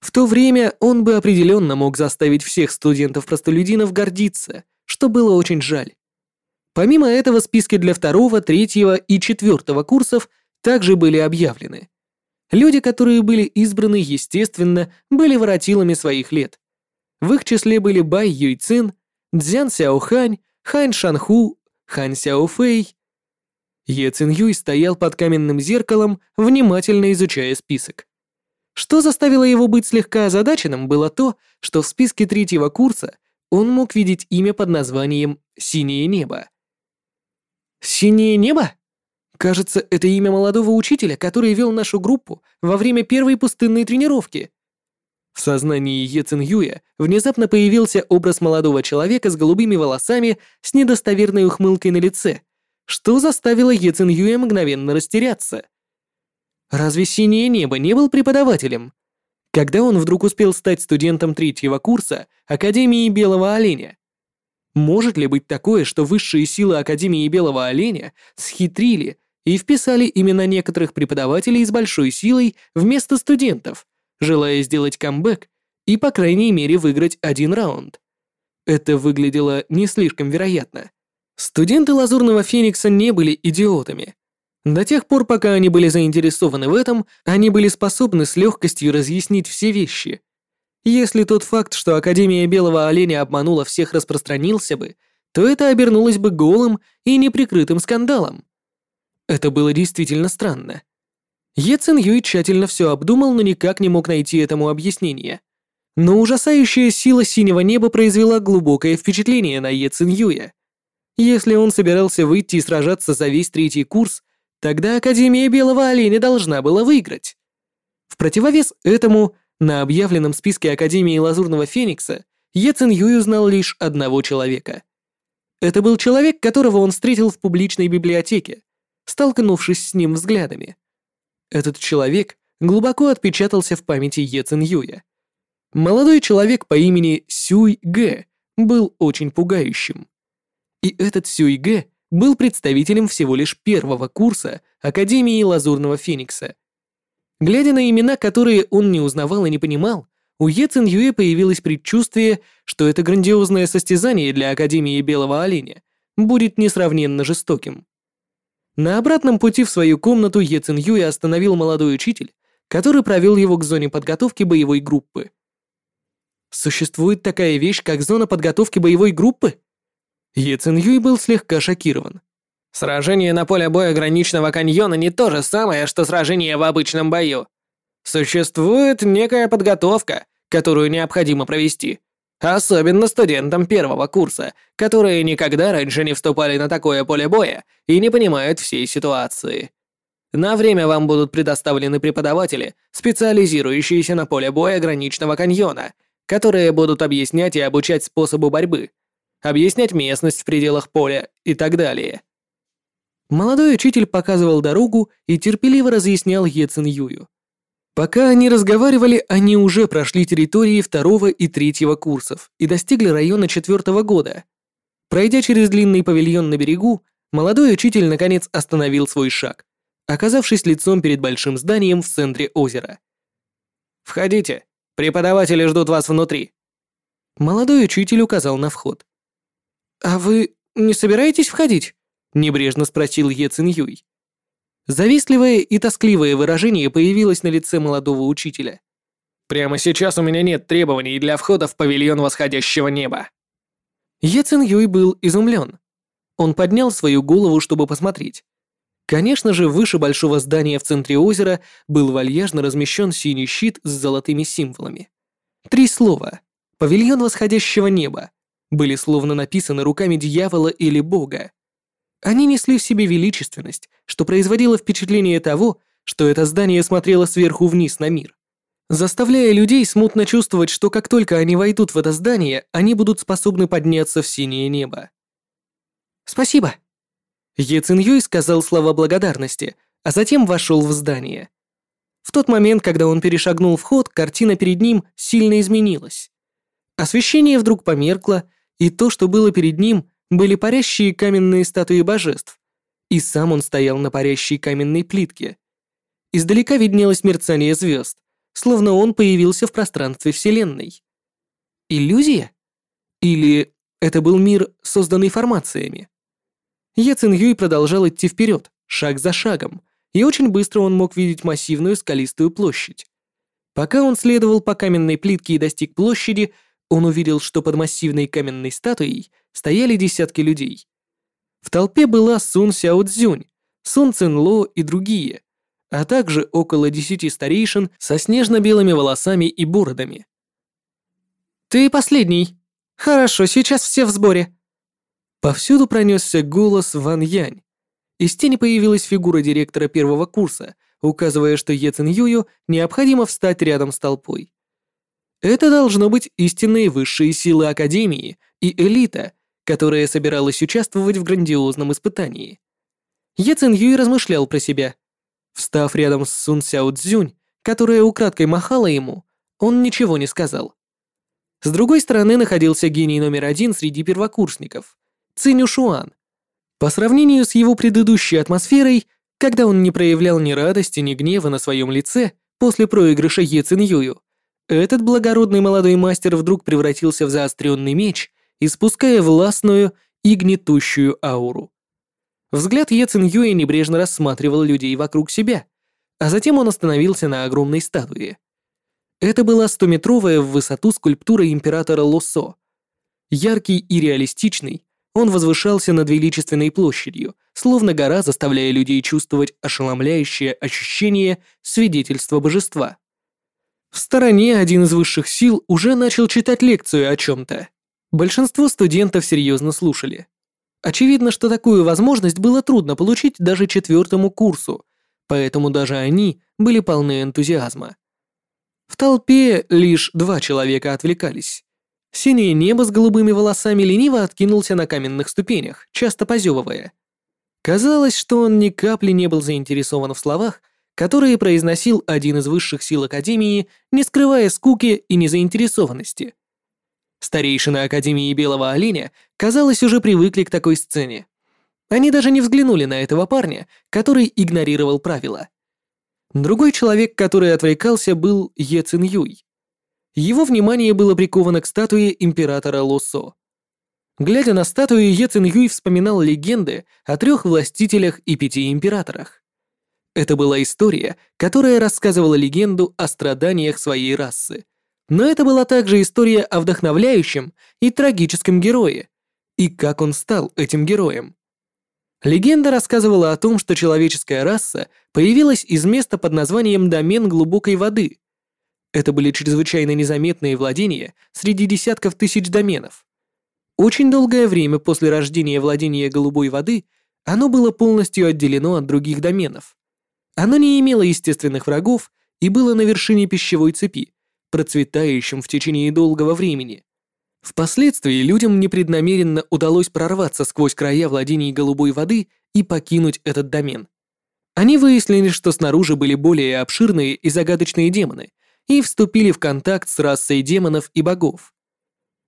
В то время он бы определенно мог заставить всех студентов-простолюдинов гордиться, что было очень жаль. Помимо этого, списки для второго, третьего и четвертого курсов также были объявлены. Люди, которые были избраны, естественно, были воротилами своих лет. В их числе были Бай Юйцин, Цзян Сяохань, Хань Шанху, Хань Сяофэй. Е Цин Юй стоял под каменным зеркалом, внимательно изучая список. Что заставило его быть слегка озадаченным, было то, что в списке третьего курса он мог видеть имя под названием «Синее небо». «Синее небо?» Кажется, это имя молодого учителя, который вел нашу группу во время первой пустынной тренировки. В сознании Е Юя внезапно появился образ молодого человека с голубыми волосами с недостоверной ухмылкой на лице, что заставило Е Юя мгновенно растеряться. Разве Синее Небо не был преподавателем? Когда он вдруг успел стать студентом третьего курса Академии Белого Оленя? Может ли быть такое, что высшие силы Академии Белого Оленя схитрили и вписали именно некоторых преподавателей с большой силой вместо студентов, желая сделать камбэк и, по крайней мере, выиграть один раунд. Это выглядело не слишком вероятно. Студенты Лазурного Феникса не были идиотами. До тех пор, пока они были заинтересованы в этом, они были способны с легкостью разъяснить все вещи. Если тот факт, что Академия Белого Оленя обманула всех, распространился бы, то это обернулось бы голым и неприкрытым скандалом. Это было действительно странно. Е Цин Юй тщательно все обдумал, но никак не мог найти этому объяснение. Но ужасающая сила синего неба произвела глубокое впечатление на Е Цин Юя. Если он собирался выйти и сражаться за весь третий курс, тогда Академия Белого Оленя должна была выиграть. В противовес этому, на объявленном списке Академии Лазурного Феникса, Е Цин Юй узнал лишь одного человека. Это был человек, которого он встретил в публичной библиотеке, столкнувшись с ним взглядами. Этот человек глубоко отпечатался в памяти Е Цин Юя. Молодой человек по имени Сюй Гэ был очень пугающим. И этот Сюй Гэ был представителем всего лишь первого курса Академии Лазурного Феникса. Глядя на имена, которые он не узнавал и не понимал, у Е Цин Юэ появилось предчувствие, что это грандиозное состязание для Академии Белого Оленя будет несравненно жестоким. На обратном пути в свою комнату Е Цин Юэ остановил молодой учитель, который провел его к зоне подготовки боевой группы. Существует такая вещь, как зона подготовки боевой группы? Е Юй был слегка шокирован. Сражение на поле боя граничного каньона не то же самое, что сражение в обычном бою. Существует некая подготовка, которую необходимо провести. Особенно студентам первого курса, которые никогда раньше не вступали на такое поле боя и не понимают всей ситуации. На время вам будут предоставлены преподаватели, специализирующиеся на поле боя граничного каньона, которые будут объяснять и обучать способу борьбы, объяснять местность в пределах поля и так далее. Молодой учитель показывал дорогу и терпеливо разъяснял Е Цин Юю. Пока они разговаривали, они уже прошли территории второго и третьего курсов и достигли района четвертого года. Пройдя через длинный павильон на берегу, молодой учитель наконец остановил свой шаг, оказавшись лицом перед большим зданием в центре озера. «Входите», Преподаватели ждут вас внутри». Молодой учитель указал на вход. «А вы не собираетесь входить?» — небрежно спросил Е Цин Юй. Завистливое и тоскливое выражение появилось на лице молодого учителя. «Прямо сейчас у меня нет требований для входа в павильон восходящего неба». Е Цин Юй был изумлен. Он поднял свою голову, чтобы посмотреть. Конечно же, выше большого здания в центре озера был вальяжно размещен синий щит с золотыми символами. Три слова «Павильон восходящего неба» были словно написаны руками дьявола или бога. Они несли в себе величественность, что производило впечатление того, что это здание смотрело сверху вниз на мир, заставляя людей смутно чувствовать, что как только они войдут в это здание, они будут способны подняться в синее небо. «Спасибо!» Е Цин Юй сказал слова благодарности, а затем вошел в здание. В тот момент, когда он перешагнул вход, картина перед ним сильно изменилась. Освещение вдруг померкло, и то, что было перед ним, были парящие каменные статуи божеств. И сам он стоял на парящей каменной плитке. Издалека виднелось мерцание звезд, словно он появился в пространстве Вселенной. Иллюзия? Или это был мир, созданный формациями? Е Юй продолжал идти вперед, шаг за шагом, и очень быстро он мог видеть массивную скалистую площадь. Пока он следовал по каменной плитке и достиг площади, он увидел, что под массивной каменной статуей стояли десятки людей. В толпе была Сун Сяо Цзюнь, Сун Цин Ло и другие, а также около десяти старейшин со снежно-белыми волосами и бородами. «Ты последний. Хорошо, сейчас все в сборе», Повсюду пронесся голос Ван Янь. Из тени появилась фигура директора первого курса, указывая, что Е Цин Юю необходимо встать рядом с толпой. Это должно быть истинные высшие силы Академии и элита, которая собиралась участвовать в грандиозном испытании. Е Цин Юй размышлял про себя. Встав рядом с Сун Сяо Цзюнь, которая украдкой махала ему, он ничего не сказал. С другой стороны находился гений номер один среди первокурсников. Циню Шуан. По сравнению с его предыдущей атмосферой, когда он не проявлял ни радости, ни гнева на своем лице после проигрыша Е Цинюю, этот благородный молодой мастер вдруг превратился в заостренный меч, испуская властную и гнетущую ауру. Взгляд Е Цинюя небрежно рассматривал людей вокруг себя, а затем он остановился на огромной статуе. Это была стометровая в высоту скульптура императора Лосо. Яркий и реалистичный, он возвышался над величественной площадью, словно гора, заставляя людей чувствовать ошеломляющее ощущение свидетельства божества. В стороне один из высших сил уже начал читать лекцию о чем-то. Большинство студентов серьезно слушали. Очевидно, что такую возможность было трудно получить даже четвертому курсу, поэтому даже они были полны энтузиазма. В толпе лишь два человека отвлекались. Синее небо с голубыми волосами лениво откинулся на каменных ступенях, часто позевывая. Казалось, что он ни капли не был заинтересован в словах, которые произносил один из высших сил Академии, не скрывая скуки и незаинтересованности. Старейшины Академии Белого Оленя, казалось, уже привыкли к такой сцене. Они даже не взглянули на этого парня, который игнорировал правила. Другой человек, который отвлекался, был Е Цин Юй. Его внимание было приковано к статуе императора Лосо. Глядя на статую, Е Цин Юй вспоминал легенды о трех властителях и пяти императорах. Это была история, которая рассказывала легенду о страданиях своей расы. Но это была также история о вдохновляющем и трагическом герое, и как он стал этим героем. Легенда рассказывала о том, что человеческая раса появилась из места под названием Домен глубокой воды, это были чрезвычайно незаметные владения среди десятков тысяч доменов. Очень долгое время после рождения владения голубой воды оно было полностью отделено от других доменов. Оно не имело естественных врагов и было на вершине пищевой цепи, процветающим в течение долгого времени. Впоследствии людям непреднамеренно удалось прорваться сквозь края владений голубой воды и покинуть этот домен. Они выяснили, что снаружи были более обширные и загадочные демоны, и вступили в контакт с расой демонов и богов.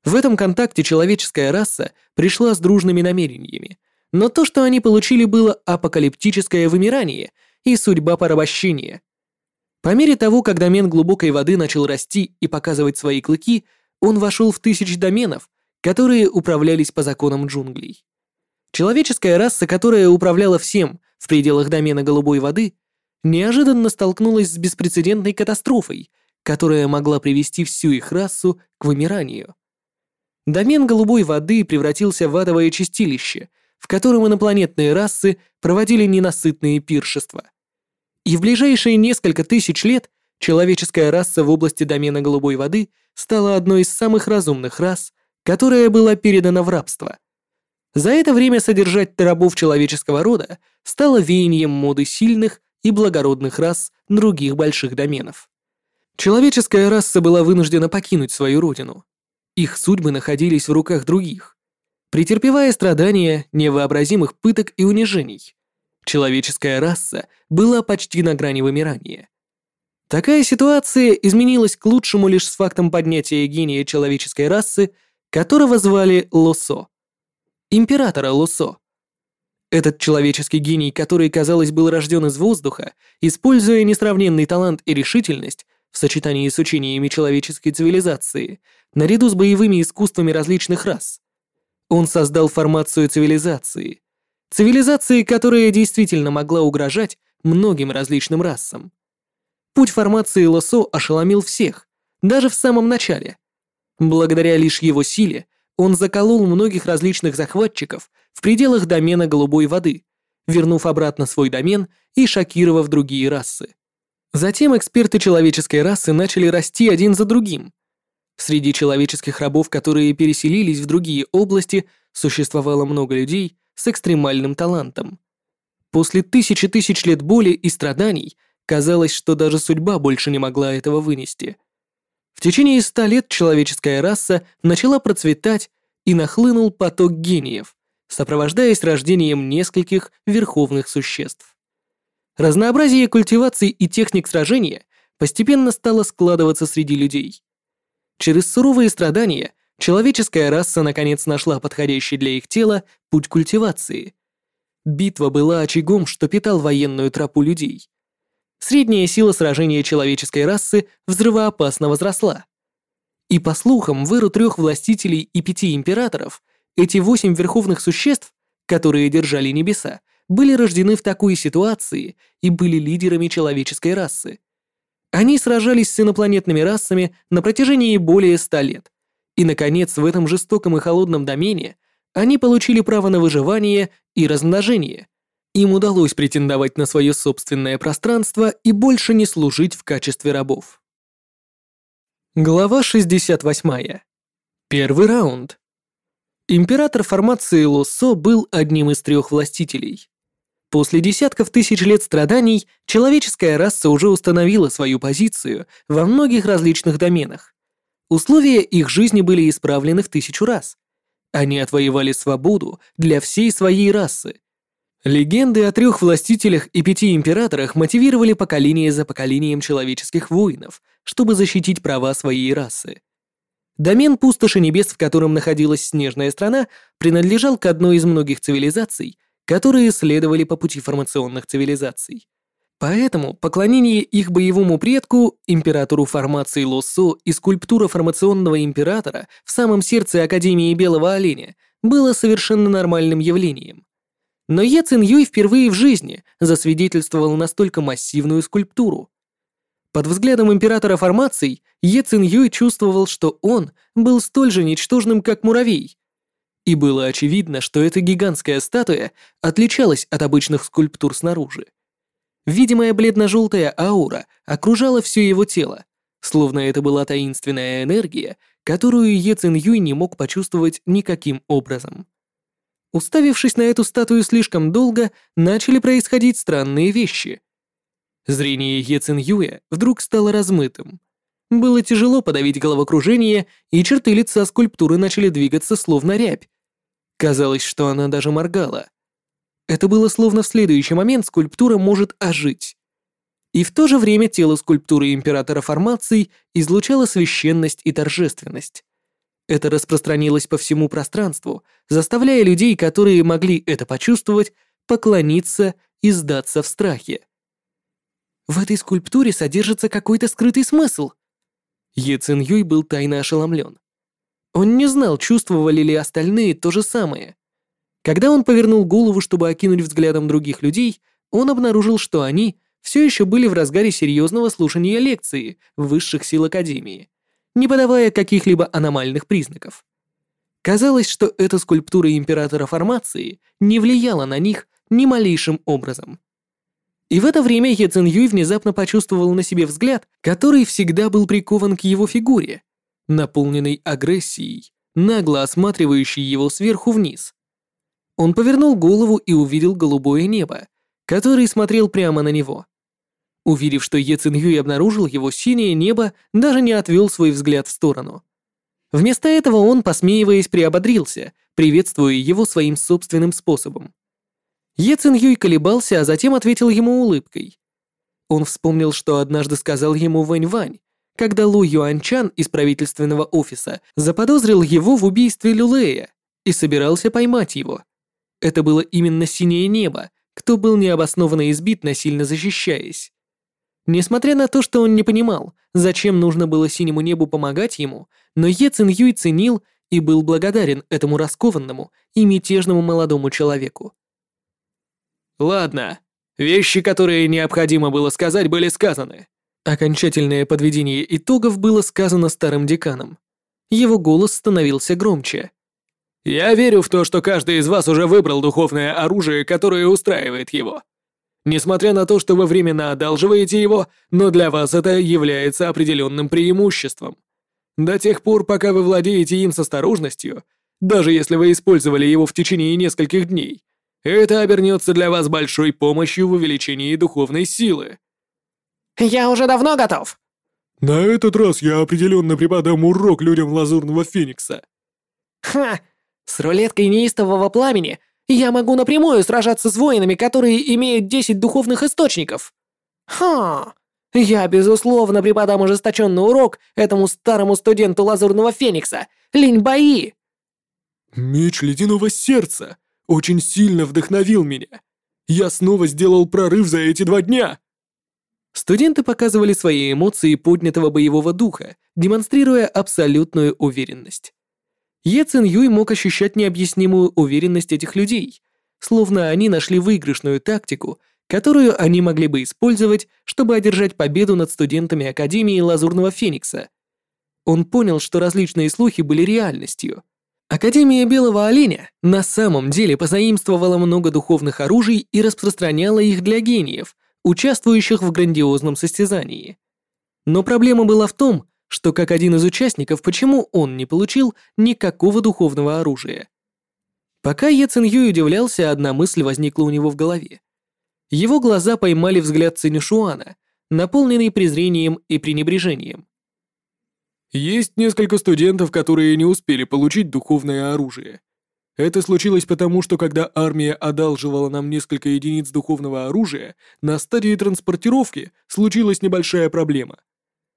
В этом контакте человеческая раса пришла с дружными намерениями, но то, что они получили, было апокалиптическое вымирание и судьба порабощения. По мере того, как домен глубокой воды начал расти и показывать свои клыки, он вошел в тысячи доменов, которые управлялись по законам джунглей. Человеческая раса, которая управляла всем в пределах домена голубой воды, неожиданно столкнулась с беспрецедентной катастрофой, которая могла привести всю их расу к вымиранию. Домен голубой воды превратился в адовое чистилище, в котором инопланетные расы проводили ненасытные пиршества. И в ближайшие несколько тысяч лет человеческая раса в области домена голубой воды стала одной из самых разумных рас, которая была передана в рабство. За это время содержать рабов человеческого рода стало веянием моды сильных и благородных рас других больших доменов. Человеческая раса была вынуждена покинуть свою родину. Их судьбы находились в руках других. Претерпевая страдания, невообразимых пыток и унижений, человеческая раса была почти на грани вымирания. Такая ситуация изменилась к лучшему лишь с фактом поднятия гения человеческой расы, которого звали Лосо. Императора Лосо. Этот человеческий гений, который, казалось, был рожден из воздуха, используя несравненный талант и решительность в сочетании с учениями человеческой цивилизации, наряду с боевыми искусствами различных рас. Он создал формацию цивилизации. Цивилизации, которая действительно могла угрожать многим различным расам. Путь формации Лосо ошеломил всех, даже в самом начале. Благодаря лишь его силе он заколол многих различных захватчиков в пределах домена голубой воды, вернув обратно свой домен и шокировав другие расы. Затем эксперты человеческой расы начали расти один за другим. Среди человеческих рабов, которые переселились в другие области, существовало много людей с экстремальным талантом. После тысячи тысяч лет боли и страданий казалось, что даже судьба больше не могла этого вынести. В течение ста лет человеческая раса начала процветать и нахлынул поток гениев, сопровождаясь рождением нескольких верховных существ. Разнообразие культиваций и техник сражения постепенно стало складываться среди людей. Через суровые страдания человеческая раса наконец нашла подходящий для их тела путь культивации. Битва была очагом, что питал военную тропу людей. Средняя сила сражения человеческой расы взрывоопасно возросла. И по слухам, в эру трех властителей и пяти императоров эти восемь верховных существ, которые держали небеса, были рождены в такой ситуации и были лидерами человеческой расы. Они сражались с инопланетными расами на протяжении более ста лет. И, наконец, в этом жестоком и холодном домене они получили право на выживание и размножение. Им удалось претендовать на свое собственное пространство и больше не служить в качестве рабов. Глава 68. Первый раунд. Император формации Лосо был одним из трех властителей. После десятков тысяч лет страданий человеческая раса уже установила свою позицию во многих различных доменах. Условия их жизни были исправлены в тысячу раз. Они отвоевали свободу для всей своей расы. Легенды о трех властителях и пяти императорах мотивировали поколение за поколением человеческих воинов, чтобы защитить права своей расы. Домен пустоши небес, в котором находилась снежная страна, принадлежал к одной из многих цивилизаций, которые следовали по пути формационных цивилизаций. Поэтому поклонение их боевому предку, императору формации Лосо и скульптура формационного императора в самом сердце Академии Белого Оленя было совершенно нормальным явлением. Но Е Цин Юй впервые в жизни засвидетельствовал настолько массивную скульптуру. Под взглядом императора формаций Е Цин Юй чувствовал, что он был столь же ничтожным, как муравей, и было очевидно, что эта гигантская статуя отличалась от обычных скульптур снаружи. Видимая бледно-желтая аура окружала все его тело, словно это была таинственная энергия, которую Е Цин Юй не мог почувствовать никаким образом. Уставившись на эту статую слишком долго, начали происходить странные вещи. Зрение Е Цин Юя вдруг стало размытым. Было тяжело подавить головокружение, и черты лица скульптуры начали двигаться словно рябь, Казалось, что она даже моргала. Это было словно в следующий момент скульптура может ожить. И в то же время тело скульптуры императора формаций излучало священность и торжественность. Это распространилось по всему пространству, заставляя людей, которые могли это почувствовать, поклониться и сдаться в страхе. В этой скульптуре содержится какой-то скрытый смысл. Е Юй был тайно ошеломлен. Он не знал, чувствовали ли остальные то же самое. Когда он повернул голову, чтобы окинуть взглядом других людей, он обнаружил, что они все еще были в разгаре серьезного слушания лекции высших сил Академии, не подавая каких-либо аномальных признаков. Казалось, что эта скульптура императора формации не влияла на них ни малейшим образом. И в это время Е Цин Юй внезапно почувствовал на себе взгляд, который всегда был прикован к его фигуре, наполненный агрессией, нагло осматривающий его сверху вниз. Он повернул голову и увидел голубое небо, который смотрел прямо на него. Увидев, что Е Цин Юй обнаружил его синее небо, даже не отвел свой взгляд в сторону. Вместо этого он, посмеиваясь, приободрился, приветствуя его своим собственным способом. Е Цин Юй колебался, а затем ответил ему улыбкой. Он вспомнил, что однажды сказал ему Вэнь Вань, когда Лу Юанчан из правительственного офиса заподозрил его в убийстве Люлея и собирался поймать его. Это было именно синее небо, кто был необоснованно избит, насильно защищаясь. Несмотря на то, что он не понимал, зачем нужно было синему небу помогать ему, но Е Цин Юй ценил и был благодарен этому раскованному и мятежному молодому человеку. «Ладно, вещи, которые необходимо было сказать, были сказаны». Окончательное подведение итогов было сказано старым деканом. Его голос становился громче. «Я верю в то, что каждый из вас уже выбрал духовное оружие, которое устраивает его. Несмотря на то, что вы временно одалживаете его, но для вас это является определенным преимуществом. До тех пор, пока вы владеете им с осторожностью, даже если вы использовали его в течение нескольких дней, это обернется для вас большой помощью в увеличении духовной силы. Я уже давно готов. На этот раз я определенно преподам урок людям Лазурного Феникса. Ха! С рулеткой неистового пламени я могу напрямую сражаться с воинами, которые имеют 10 духовных источников. Ха! Я, безусловно, преподам ожесточенный урок этому старому студенту Лазурного Феникса, Линь Баи. Меч Ледяного Сердца очень сильно вдохновил меня. Я снова сделал прорыв за эти два дня. Студенты показывали свои эмоции поднятого боевого духа, демонстрируя абсолютную уверенность. Е Цин Юй мог ощущать необъяснимую уверенность этих людей, словно они нашли выигрышную тактику, которую они могли бы использовать, чтобы одержать победу над студентами Академии Лазурного Феникса. Он понял, что различные слухи были реальностью. Академия Белого Оленя на самом деле позаимствовала много духовных оружий и распространяла их для гениев, участвующих в грандиозном состязании. Но проблема была в том, что как один из участников, почему он не получил никакого духовного оружия. Пока Е Цин Юй удивлялся, одна мысль возникла у него в голове. Его глаза поймали взгляд Цинюшуана, наполненный презрением и пренебрежением. «Есть несколько студентов, которые не успели получить духовное оружие. Это случилось потому, что когда армия одалживала нам несколько единиц духовного оружия, на стадии транспортировки случилась небольшая проблема.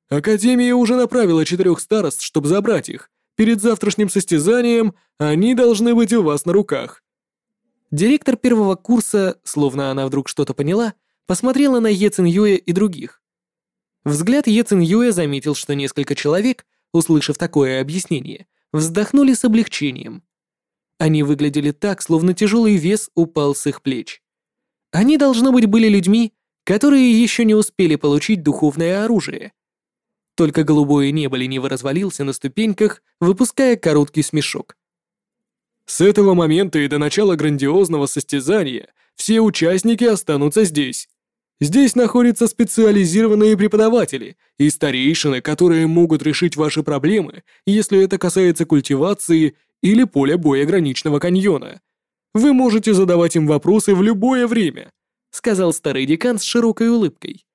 Академия уже направила четырех старост, чтобы забрать их. Перед завтрашним состязанием они должны быть у вас на руках. Директор первого курса, словно она вдруг что-то поняла, посмотрела на Е Цин Юэ и других. Взгляд Е Цин Юэ заметил, что несколько человек, услышав такое объяснение, вздохнули с облегчением. Они выглядели так, словно тяжелый вес упал с их плеч. Они, должно быть, были людьми, которые еще не успели получить духовное оружие. Только голубое небо лениво развалился на ступеньках, выпуская короткий смешок. С этого момента и до начала грандиозного состязания все участники останутся здесь. Здесь находятся специализированные преподаватели и старейшины, которые могут решить ваши проблемы, если это касается культивации или поля боя граничного каньона. Вы можете задавать им вопросы в любое время», — сказал старый декан с широкой улыбкой.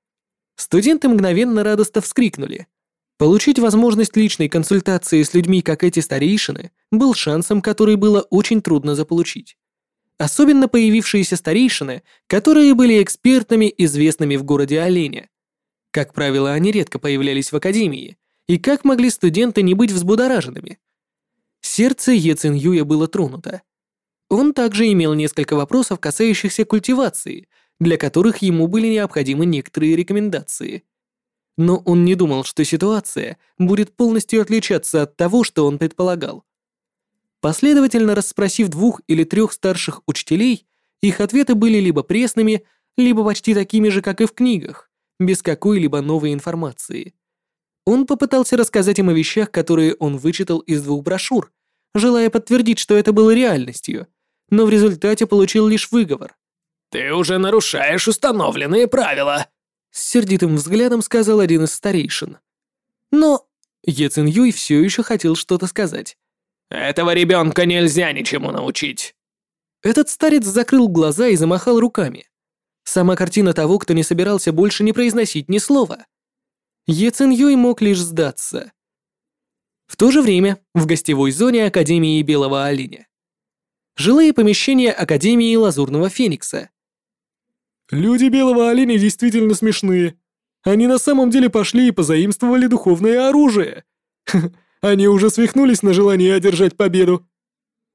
Студенты мгновенно радостно вскрикнули. Получить возможность личной консультации с людьми, как эти старейшины, был шансом, который было очень трудно заполучить. Особенно появившиеся старейшины, которые были экспертами, известными в городе Оленя. Как правило, они редко появлялись в академии, и как могли студенты не быть взбудораженными? Сердце Е Цин Юя было тронуто. Он также имел несколько вопросов, касающихся культивации, для которых ему были необходимы некоторые рекомендации. Но он не думал, что ситуация будет полностью отличаться от того, что он предполагал. Последовательно расспросив двух или трех старших учителей, их ответы были либо пресными, либо почти такими же, как и в книгах, без какой-либо новой информации. Он попытался рассказать им о вещах, которые он вычитал из двух брошюр, желая подтвердить, что это было реальностью, но в результате получил лишь выговор. «Ты уже нарушаешь установленные правила», — с сердитым взглядом сказал один из старейшин. Но Е Цин Юй все еще хотел что-то сказать. «Этого ребенка нельзя ничему научить». Этот старец закрыл глаза и замахал руками. Сама картина того, кто не собирался больше не произносить ни слова. Е Цин Юй мог лишь сдаться. В то же время в гостевой зоне Академии Белого Оленя. Жилые помещения Академии Лазурного Феникса. Люди Белого Оленя действительно смешные. Они на самом деле пошли и позаимствовали духовное оружие. Они уже свихнулись на желании одержать победу.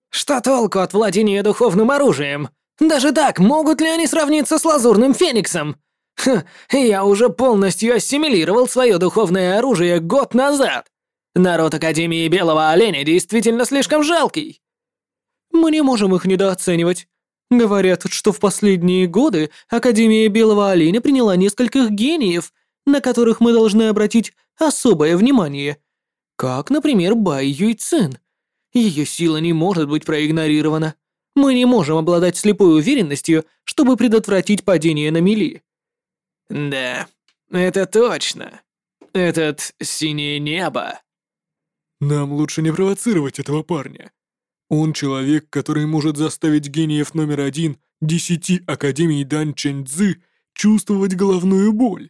Что толку от владения духовным оружием? Даже так, могут ли они сравниться с Лазурным Фениксом? Ха, я уже полностью ассимилировал свое духовное оружие год назад. Народ Академии Белого Оленя действительно слишком жалкий. Мы не можем их недооценивать. Говорят, что в последние годы Академия Белого Оленя приняла нескольких гениев, на которых мы должны обратить особое внимание. Как, например, Бай Юйцин. Ее сила не может быть проигнорирована. Мы не можем обладать слепой уверенностью, чтобы предотвратить падение на мели. Да, это точно. Этот синее небо. Нам лучше не провоцировать этого парня. Он человек, который может заставить гениев номер один десяти Академий Дан Чэнь Цзы чувствовать головную боль.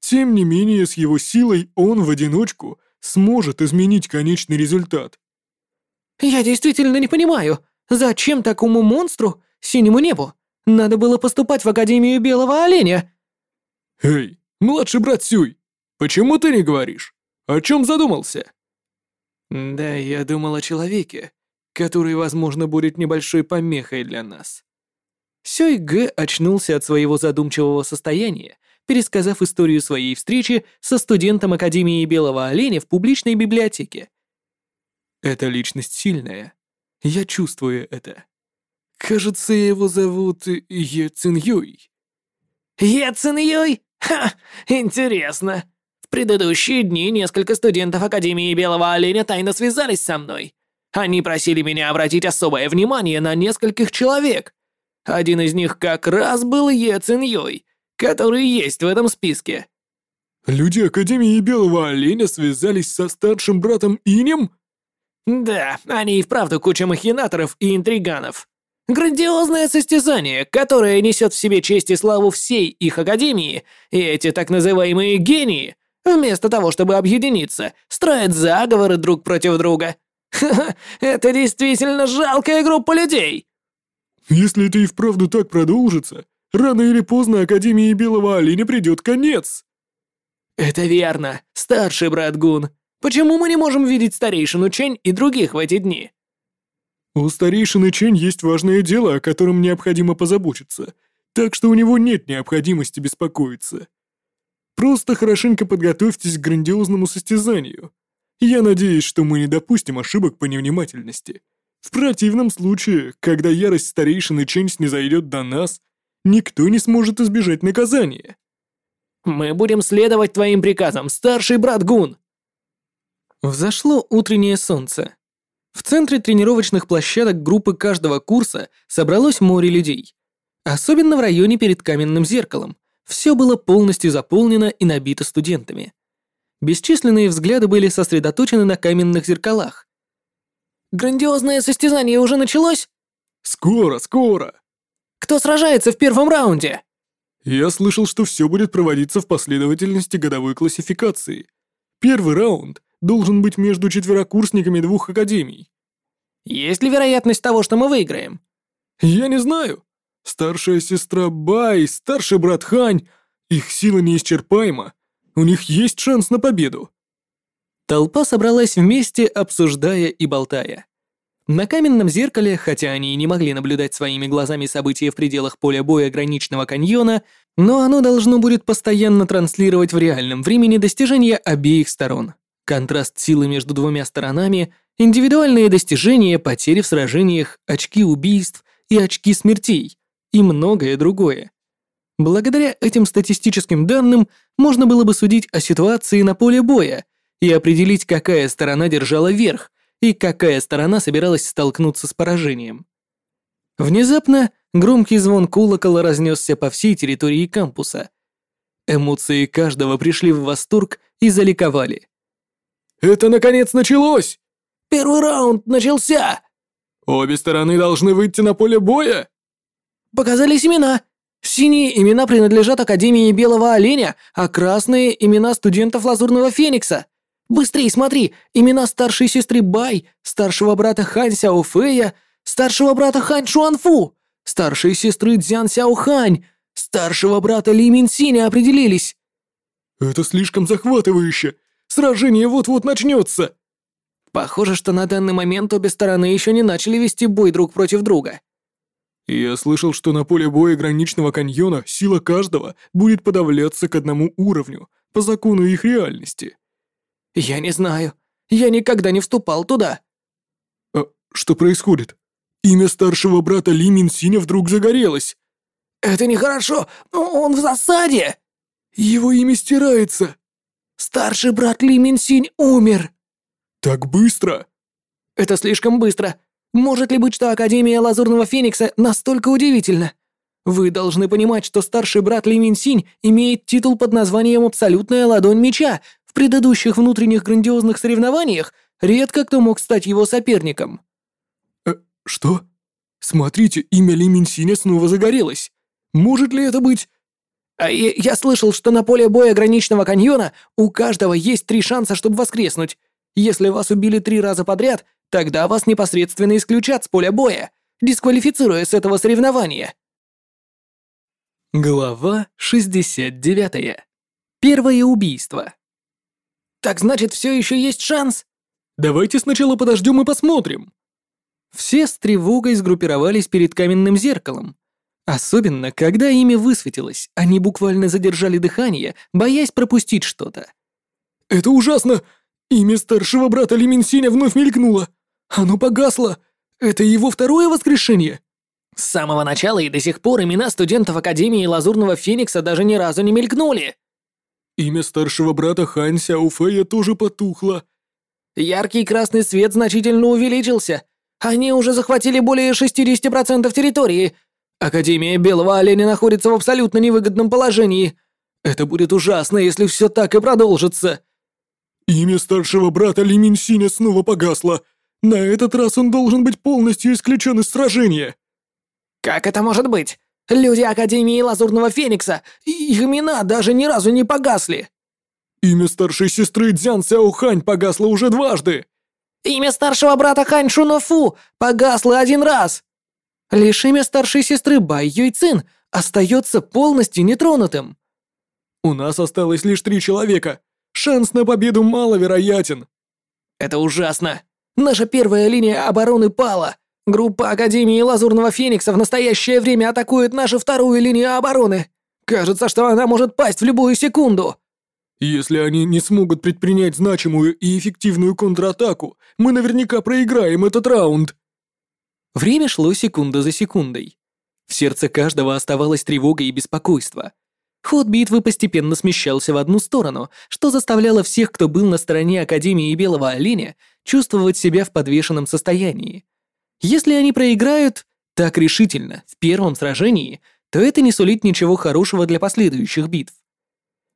Тем не менее, с его силой он в одиночку сможет изменить конечный результат. «Я действительно не понимаю, зачем такому монстру, синему небу, надо было поступать в Академию Белого Оленя?» «Эй, младший брат Сюй, почему ты не говоришь? О чем задумался?» «Да, я думал о человеке, который, возможно, будет небольшой помехой для нас». Сюй Г очнулся от своего задумчивого состояния, пересказав историю своей встречи со студентом Академии Белого Оленя в публичной библиотеке. Эта личность сильная. Я чувствую это. Кажется, его зовут Е Цин Юй. Е Цин Юй? Ха, интересно. В предыдущие дни несколько студентов Академии Белого Оленя тайно связались со мной. Они просили меня обратить особое внимание на нескольких человек. Один из них как раз был Е Цин Юй, который есть в этом списке. Люди Академии Белого Оленя связались со старшим братом Инем? Да, они и вправду куча махинаторов и интриганов. Грандиозное состязание, которое несет в себе честь и славу всей их академии, и эти так называемые гении, вместо того, чтобы объединиться, строят заговоры друг против друга. Ха-ха, это действительно жалкая группа людей. Если это и вправду так продолжится, рано или поздно Академии Белого Оленя придет конец. Это верно, старший брат Гун. Почему мы не можем видеть старейшину Чень и других в эти дни? У старейшины Чень есть важное дело, о котором необходимо позаботиться, так что у него нет необходимости беспокоиться. Просто хорошенько подготовьтесь к грандиозному состязанию. Я надеюсь, что мы не допустим ошибок по невнимательности. В противном случае, когда ярость старейшины Чень снизойдет до нас, никто не сможет избежать наказания. Мы будем следовать твоим приказам, старший брат Гун. Взошло утреннее солнце. В центре тренировочных площадок группы каждого курса собралось море людей. Особенно в районе перед каменным зеркалом. Все было полностью заполнено и набито студентами. Бесчисленные взгляды были сосредоточены на каменных зеркалах. Грандиозное состязание уже началось? Скоро, скоро. Кто сражается в первом раунде? Я слышал, что все будет проводиться в последовательности годовой классификации. Первый раунд должен быть между четверокурсниками двух академий. Есть ли вероятность того, что мы выиграем? Я не знаю. Старшая сестра Бай, старший брат Хань, их сила неисчерпаема. У них есть шанс на победу. Толпа собралась вместе, обсуждая и болтая. На каменном зеркале, хотя они и не могли наблюдать своими глазами события в пределах поля боя граничного каньона, но оно должно будет постоянно транслировать в реальном времени достижения обеих сторон. Контраст силы между двумя сторонами, индивидуальные достижения, потери в сражениях, очки убийств и очки смертей и многое другое. Благодаря этим статистическим данным можно было бы судить о ситуации на поле боя и определить, какая сторона держала верх, и какая сторона собиралась столкнуться с поражением. Внезапно громкий звон колокола разнесся по всей территории кампуса. Эмоции каждого пришли в восторг и заликовали. «Это наконец началось!» «Первый раунд начался!» «Обе стороны должны выйти на поле боя!» «Показались имена!» Синие имена принадлежат Академии Белого Оленя, а красные – имена студентов Лазурного Феникса. Быстрей смотри, имена старшей сестры Бай, старшего брата Хань Сяофэя, старшего брата Хань Шуанфу, старшей сестры Цзян Сяохань, старшего брата Ли Минсиня определились. Это слишком захватывающе. Сражение вот-вот начнется. Похоже, что на данный момент обе стороны еще не начали вести бой друг против друга. Я слышал, что на поле боя граничного каньона сила каждого будет подавляться к одному уровню, по закону их реальности. «Я не знаю. Я никогда не вступал туда». «А что происходит? Имя старшего брата Ли Минсиня вдруг загорелось». «Это нехорошо. Он в засаде». «Его имя стирается». «Старший брат Ли Минсинь умер». «Так быстро?» «Это слишком быстро. Может ли быть, что Академия Лазурного Феникса настолько удивительна? Вы должны понимать, что старший брат Ли Минсинь имеет титул под названием «Абсолютная ладонь меча», в предыдущих внутренних грандиозных соревнованиях редко кто мог стать его соперником. Э, что? Смотрите, имя Ли Минсиня снова загорелось. Может ли это быть... А я, я слышал, что на поле боя граничного каньона у каждого есть три шанса, чтобы воскреснуть. Если вас убили три раза подряд, тогда вас непосредственно исключат с поля боя, дисквалифицируя с этого соревнования. Глава 69. Первое убийство. Так значит, все еще есть шанс? Давайте сначала подождем и посмотрим. Все с тревогой сгруппировались перед каменным зеркалом. Особенно, когда ими высветилось, они буквально задержали дыхание, боясь пропустить что-то. «Это ужасно! Имя старшего брата Лиминсиня вновь мелькнуло! Оно погасло! Это его второе воскрешение!» С самого начала и до сих пор имена студентов Академии Лазурного Феникса даже ни разу не мелькнули. Имя старшего брата Хань Сяофэя тоже потухло. Яркий красный свет значительно увеличился. Они уже захватили более 60% территории. Академия Белого Оленя находится в абсолютно невыгодном положении. Это будет ужасно, если все так и продолжится. Имя старшего брата Ли Минсиня снова погасло. На этот раз он должен быть полностью исключен из сражения. Как это может быть? Люди Академии Лазурного Феникса, их имена даже ни разу не погасли. Имя старшей сестры Дзян Сяохань погасло уже дважды. Имя старшего брата Хань Шунофу погасло один раз. Лишь имя старшей сестры Бай Юйцин остается полностью нетронутым. У нас осталось лишь три человека. Шанс на победу маловероятен. Это ужасно. Наша первая линия обороны пала. Группа Академии Лазурного Феникса в настоящее время атакует нашу вторую линию обороны. Кажется, что она может пасть в любую секунду. Если они не смогут предпринять значимую и эффективную контратаку, мы наверняка проиграем этот раунд. Время шло секунда за секундой. В сердце каждого оставалась тревога и беспокойство. Ход битвы постепенно смещался в одну сторону, что заставляло всех, кто был на стороне Академии Белого Оленя, чувствовать себя в подвешенном состоянии. Если они проиграют так решительно в первом сражении, то это не сулит ничего хорошего для последующих битв.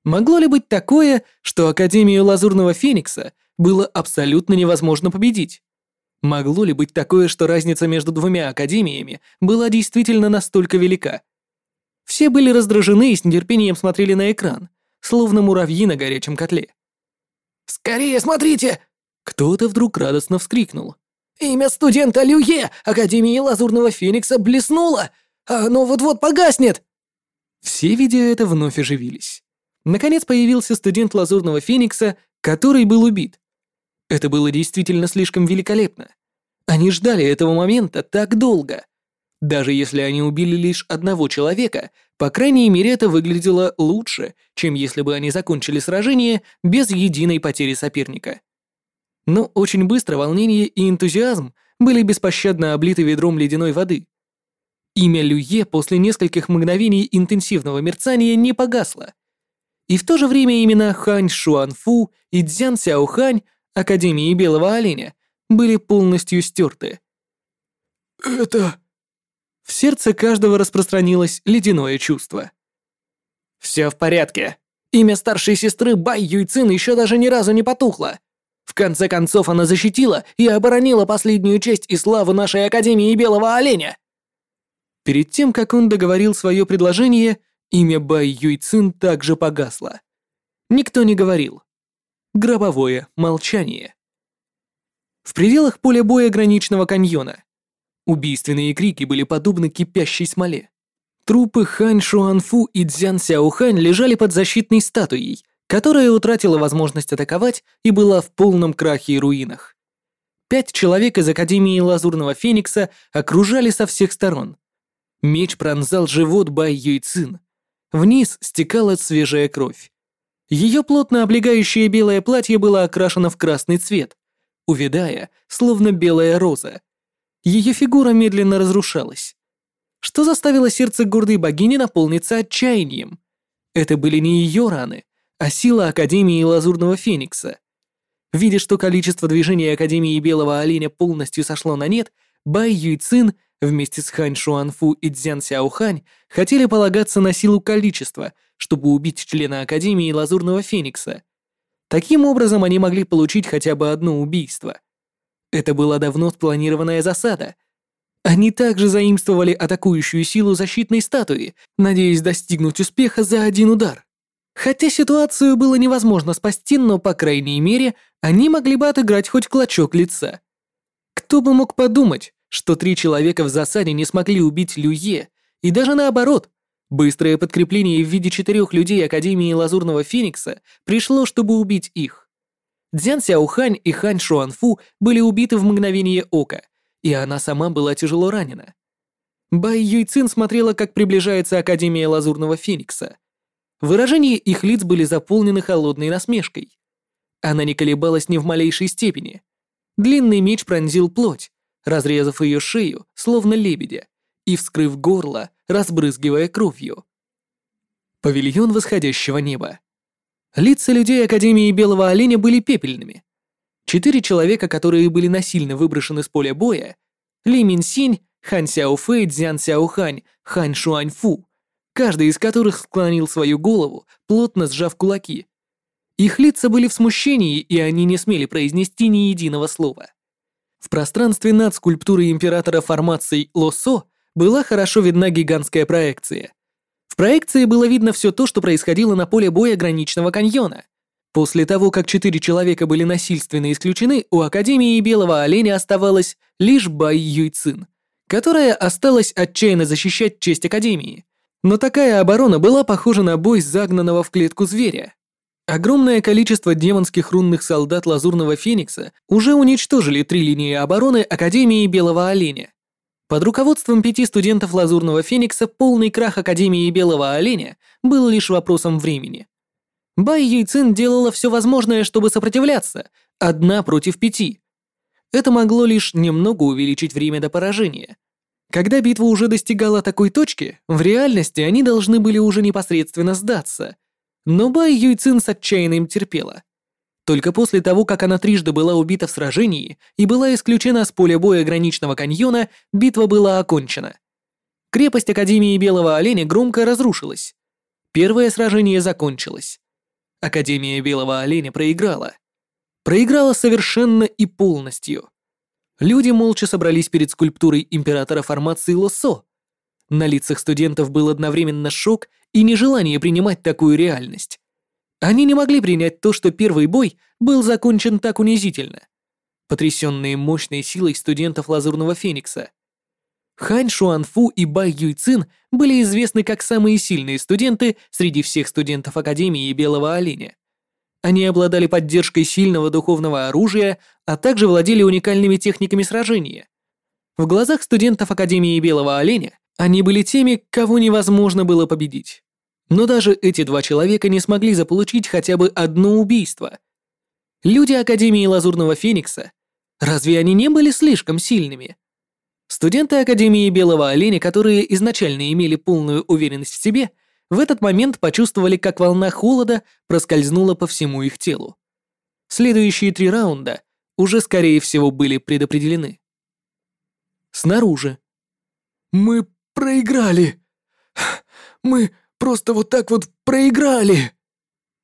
Могло ли быть такое, что Академию Лазурного Феникса было абсолютно невозможно победить? Могло ли быть такое, что разница между двумя академиями была действительно настолько велика? Все были раздражены и с нетерпением смотрели на экран, словно муравьи на горячем котле. «Скорее смотрите!» Кто-то вдруг радостно вскрикнул. Имя студента Люе Академии Лазурного Феникса блеснуло. Оно вот-вот погаснет. Все, видя это, вновь оживились. Наконец появился студент Лазурного Феникса, который был убит. Это было действительно слишком великолепно. Они ждали этого момента так долго. Даже если они убили лишь одного человека, по крайней мере это выглядело лучше, чем если бы они закончили сражение без единой потери соперника. Но очень быстро волнение и энтузиазм были беспощадно облиты ведром ледяной воды. Имя Люе после нескольких мгновений интенсивного мерцания не погасло. И в то же время имена Хань Шуанфу и Цзян Сяохань Академии Белого Оленя были полностью стерты. «Это...» В сердце каждого распространилось ледяное чувство. «Все в порядке. Имя старшей сестры Бай Юйцин еще даже ни разу не потухло. В конце концов, она защитила и оборонила последнюю честь и славу нашей Академии Белого Оленя». Перед тем, как он договорил свое предложение, имя Бай Юйцин также погасло. Никто не говорил. Гробовое молчание. В пределах поля боя граничного каньона Убийственные крики были подобны кипящей смоле. Трупы Хань Шуанфу и Цзян Сяохань лежали под защитной статуей, которая утратила возможность атаковать и была в полном крахе и руинах. Пять человек из Академии Лазурного Феникса окружали со всех сторон. Меч пронзал живот Бай Юйцин. Вниз стекала свежая кровь. Ее плотно облегающее белое платье было окрашено в красный цвет, увядая, словно белая роза. Ее фигура медленно разрушалась. Что заставило сердце гордой богини наполниться отчаянием? Это были не ее раны, а сила Академии Лазурного Феникса. Видя, что количество движений Академии Белого Оленя полностью сошло на нет, Бай Юйцин вместе с Хань Шуанфу и Цзян Сяохань хотели полагаться на силу количества, чтобы убить члена Академии Лазурного Феникса. Таким образом, они могли получить хотя бы одно убийство. Это была давно спланированная засада. Они также заимствовали атакующую силу защитной статуи, надеясь достигнуть успеха за один удар. Хотя ситуацию было невозможно спасти, но, по крайней мере, они могли бы отыграть хоть клочок лица. Кто бы мог подумать, что три человека в засаде не смогли убить Люе, и даже наоборот, быстрое подкрепление в виде четырех людей Академии Лазурного Феникса пришло, чтобы убить их. Дзян Сяохань и Хань Шуанфу были убиты в мгновение ока, и она сама была тяжело ранена. Бай Юйцин смотрела, как приближается Академия Лазурного Феникса. Выражения их лиц были заполнены холодной насмешкой. Она не колебалась ни в малейшей степени. Длинный меч пронзил плоть, разрезав ее шею, словно лебедя, и вскрыв горло, разбрызгивая кровью. Павильон восходящего неба. Лица людей Академии Белого Оленя были пепельными. Четыре человека, которые были насильно выброшены с поля боя, Ли Минсинь, Хан Сяофэй, Цзян Сяохань, Хан Шуаньфу, каждый из которых склонил свою голову, плотно сжав кулаки. Их лица были в смущении, и они не смели произнести ни единого слова. В пространстве над скульптурой императора формацией Лосо была хорошо видна гигантская проекция проекции было видно все то, что происходило на поле боя граничного каньона. После того, как четыре человека были насильственно исключены, у Академии Белого Оленя оставалась лишь Бай Юйцин, которая осталась отчаянно защищать честь Академии. Но такая оборона была похожа на бой загнанного в клетку зверя. Огромное количество демонских рунных солдат Лазурного Феникса уже уничтожили три линии обороны Академии Белого Оленя. Под руководством пяти студентов Лазурного Феникса полный крах Академии Белого Оленя был лишь вопросом времени. Бай Юйцин делала все возможное, чтобы сопротивляться, одна против пяти. Это могло лишь немного увеличить время до поражения. Когда битва уже достигала такой точки, в реальности они должны были уже непосредственно сдаться. Но Бай Юйцин с отчаянным терпела. Только после того, как она трижды была убита в сражении и была исключена с поля боя граничного каньона, битва была окончена. Крепость Академии Белого Оленя громко разрушилась. Первое сражение закончилось. Академия Белого Оленя проиграла. Проиграла совершенно и полностью. Люди молча собрались перед скульптурой императора формации Лосо. На лицах студентов был одновременно шок и нежелание принимать такую реальность. Они не могли принять то, что первый бой был закончен так унизительно. Потрясенные мощной силой студентов Лазурного Феникса. Хань Шуанфу и Бай Юйцин были известны как самые сильные студенты среди всех студентов Академии Белого Оленя. Они обладали поддержкой сильного духовного оружия, а также владели уникальными техниками сражения. В глазах студентов Академии Белого Оленя они были теми, кого невозможно было победить. Но даже эти два человека не смогли заполучить хотя бы одно убийство. Люди Академии Лазурного Феникса, разве они не были слишком сильными? Студенты Академии Белого Оленя, которые изначально имели полную уверенность в себе, в этот момент почувствовали, как волна холода проскользнула по всему их телу. Следующие три раунда уже, скорее всего, были предопределены. Снаружи. «Мы проиграли! Мы просто вот так вот проиграли!»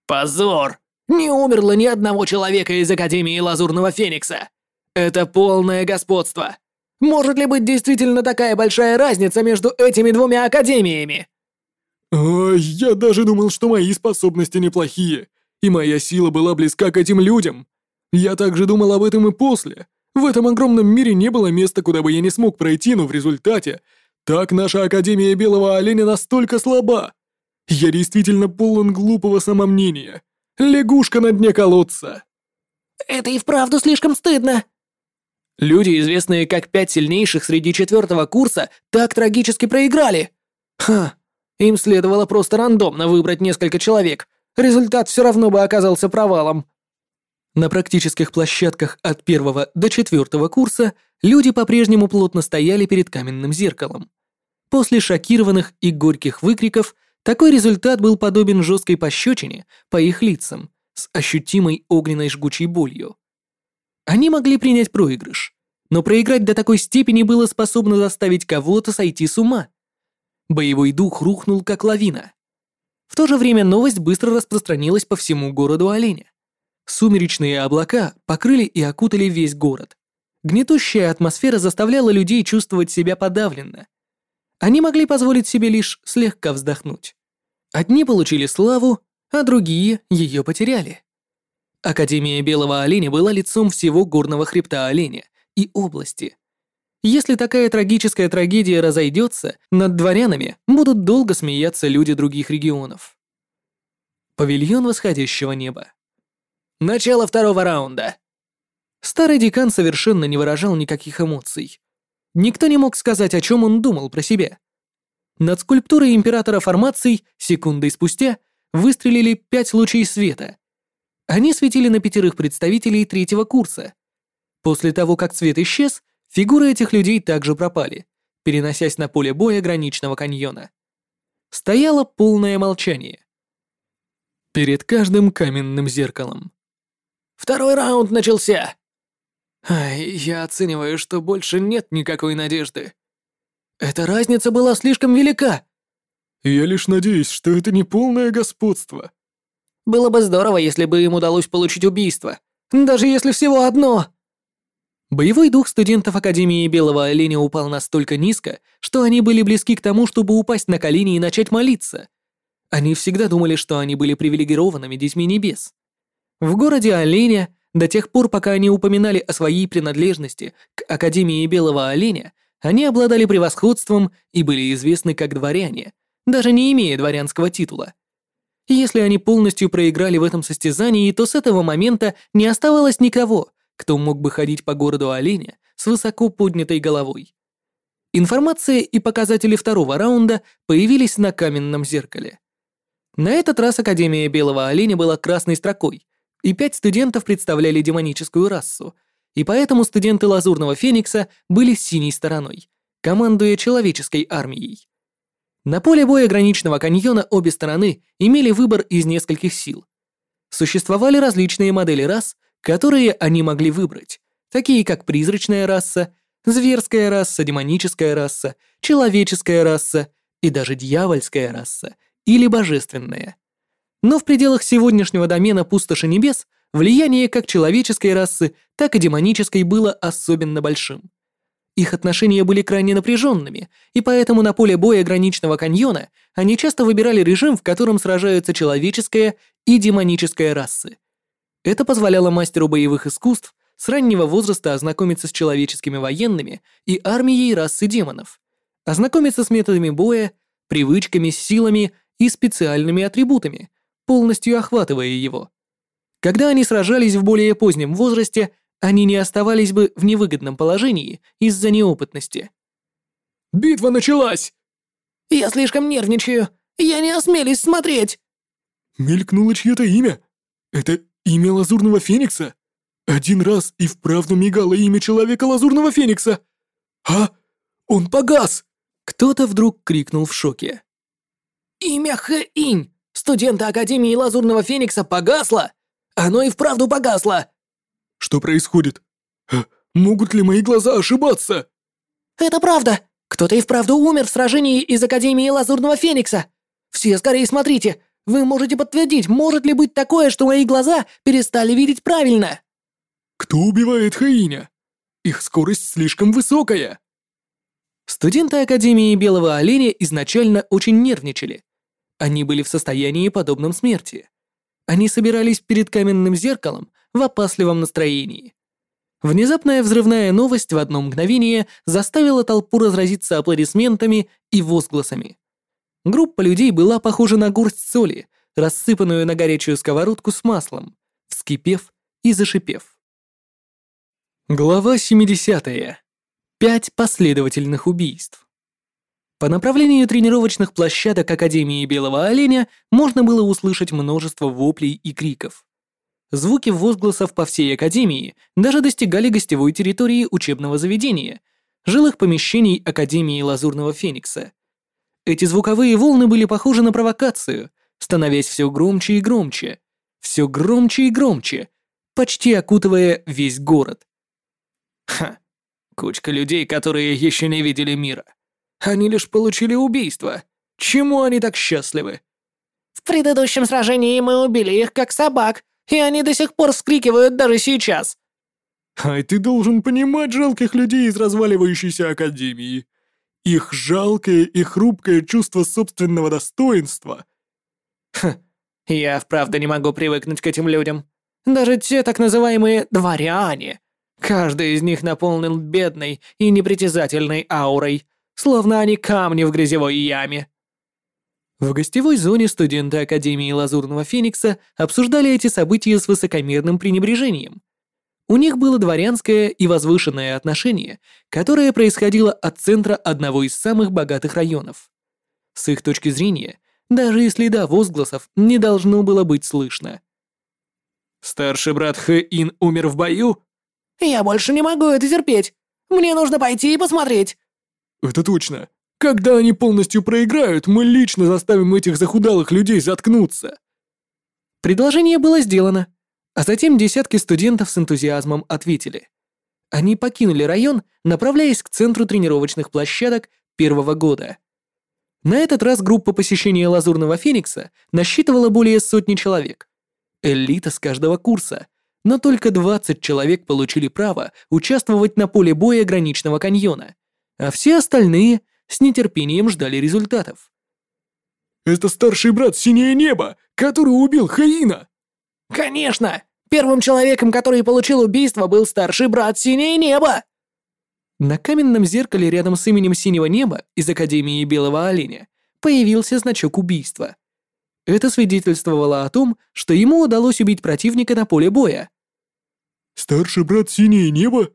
«Позор! Не умерло ни одного человека из Академии Лазурного Феникса! Это полное господство! Может ли быть действительно такая большая разница между этими двумя академиями?» «Ой, я даже думал, что мои способности неплохие, и моя сила была близка к этим людям. Я также думал об этом и после. В этом огромном мире не было места, куда бы я не смог пройти, но в результате так наша Академия Белого Оленя настолько слаба. Я действительно полон глупого самомнения. Лягушка на дне колодца». «Это и вправду слишком стыдно», Люди, известные как пять сильнейших среди четвертого курса, так трагически проиграли. Ха, им следовало просто рандомно выбрать несколько человек. Результат все равно бы оказался провалом. На практических площадках от первого до четвертого курса люди по-прежнему плотно стояли перед каменным зеркалом. После шокированных и горьких выкриков такой результат был подобен жесткой пощечине по их лицам с ощутимой огненной жгучей болью. Они могли принять проигрыш, но проиграть до такой степени было способно заставить кого-то сойти с ума. Боевой дух рухнул как лавина. В то же время новость быстро распространилась по всему городу Оленя. Сумеречные облака покрыли и окутали весь город. Гнетущая атмосфера заставляла людей чувствовать себя подавленно. Они могли позволить себе лишь слегка вздохнуть. Одни получили славу, а другие ее потеряли. Академия Белого Оленя была лицом всего горного хребта Оленя и области. Если такая трагическая трагедия разойдется, над дворянами будут долго смеяться люди других регионов. Павильон восходящего неба. Начало второго раунда. Старый декан совершенно не выражал никаких эмоций. Никто не мог сказать, о чем он думал про себя. Над скульптурой императора формаций секундой спустя выстрелили пять лучей света, они светили на пятерых представителей третьего курса. После того, как цвет исчез, фигуры этих людей также пропали, переносясь на поле боя граничного каньона. Стояло полное молчание. Перед каждым каменным зеркалом. «Второй раунд начался!» Ай, я оцениваю, что больше нет никакой надежды. Эта разница была слишком велика. Я лишь надеюсь, что это не полное господство. Было бы здорово, если бы им удалось получить убийство. Даже если всего одно. Боевой дух студентов Академии Белого Оленя упал настолько низко, что они были близки к тому, чтобы упасть на колени и начать молиться. Они всегда думали, что они были привилегированными детьми небес. В городе Оленя, до тех пор, пока они упоминали о своей принадлежности к Академии Белого Оленя, они обладали превосходством и были известны как дворяне, даже не имея дворянского титула. Если они полностью проиграли в этом состязании, то с этого момента не оставалось никого, кто мог бы ходить по городу оленя с высоко поднятой головой. Информация и показатели второго раунда появились на каменном зеркале. На этот раз Академия Белого Оленя была красной строкой, и пять студентов представляли демоническую расу, и поэтому студенты Лазурного Феникса были синей стороной, командуя человеческой армией. На поле боя граничного каньона обе стороны имели выбор из нескольких сил. Существовали различные модели рас, которые они могли выбрать, такие как призрачная раса, зверская раса, демоническая раса, человеческая раса и даже дьявольская раса или божественная. Но в пределах сегодняшнего домена пустоши небес влияние как человеческой расы, так и демонической было особенно большим. Их отношения были крайне напряженными, и поэтому на поле боя граничного каньона они часто выбирали режим, в котором сражаются человеческая и демоническая расы. Это позволяло мастеру боевых искусств с раннего возраста ознакомиться с человеческими военными и армией расы демонов, ознакомиться с методами боя, привычками, силами и специальными атрибутами, полностью охватывая его. Когда они сражались в более позднем возрасте, они не оставались бы в невыгодном положении из-за неопытности. «Битва началась!» «Я слишком нервничаю! Я не осмелюсь смотреть!» Мелькнуло чье-то имя. Это имя Лазурного Феникса? Один раз и вправду мигало имя человека Лазурного Феникса. А? Он погас! Кто-то вдруг крикнул в шоке. «Имя Хэ-Инь, студента Академии Лазурного Феникса, погасло! Оно и вправду погасло!» Что происходит? А, могут ли мои глаза ошибаться? «Это правда! Кто-то и вправду умер в сражении из Академии Лазурного Феникса! Все скорее смотрите! Вы можете подтвердить, может ли быть такое, что мои глаза перестали видеть правильно?» Кто убивает Хаиня? Их скорость слишком высокая. Студенты Академии Белого Оленя изначально очень нервничали. Они были в состоянии подобном смерти. Они собирались перед каменным зеркалом в опасливом настроении. Внезапная взрывная новость в одно мгновение заставила толпу разразиться аплодисментами и возгласами. Группа людей была похожа на горсть соли, рассыпанную на горячую сковородку с маслом, вскипев и зашипев. Глава 70. Пять последовательных убийств. По направлению тренировочных площадок Академии Белого Оленя можно было услышать множество воплей и криков. Звуки возгласов по всей Академии даже достигали гостевой территории учебного заведения, жилых помещений Академии Лазурного Феникса. Эти звуковые волны были похожи на провокацию, становясь все громче и громче, все громче и громче, почти окутывая весь город. Ха, кучка людей, которые еще не видели мира. Они лишь получили убийство. Чему они так счастливы? В предыдущем сражении мы убили их как собак, и они до сих пор вскрикивают даже сейчас. Ай, ты должен понимать жалких людей из разваливающейся академии. Их жалкое и хрупкое чувство собственного достоинства. Хм, я вправду не могу привыкнуть к этим людям. Даже те так называемые «дворяне», Каждый из них наполнен бедной и непритязательной аурой, словно они камни в грязевой яме. В гостевой зоне студенты Академии Лазурного Феникса обсуждали эти события с высокомерным пренебрежением. У них было дворянское и возвышенное отношение, которое происходило от центра одного из самых богатых районов. С их точки зрения, даже и следа возгласов не должно было быть слышно. «Старший брат Хэ-Ин умер в бою?» Я больше не могу это терпеть. Мне нужно пойти и посмотреть. Это точно. Когда они полностью проиграют, мы лично заставим этих захудалых людей заткнуться. Предложение было сделано, а затем десятки студентов с энтузиазмом ответили. Они покинули район, направляясь к центру тренировочных площадок первого года. На этот раз группа посещения Лазурного Феникса насчитывала более сотни человек. Элита с каждого курса, но только 20 человек получили право участвовать на поле боя граничного каньона, а все остальные с нетерпением ждали результатов. «Это старший брат Синее Небо, который убил Хаина!» «Конечно! Первым человеком, который получил убийство, был старший брат Синее Небо!» На каменном зеркале рядом с именем Синего Неба из Академии Белого Оленя появился значок убийства. Это свидетельствовало о том, что ему удалось убить противника на поле боя. «Старший брат Синее Небо?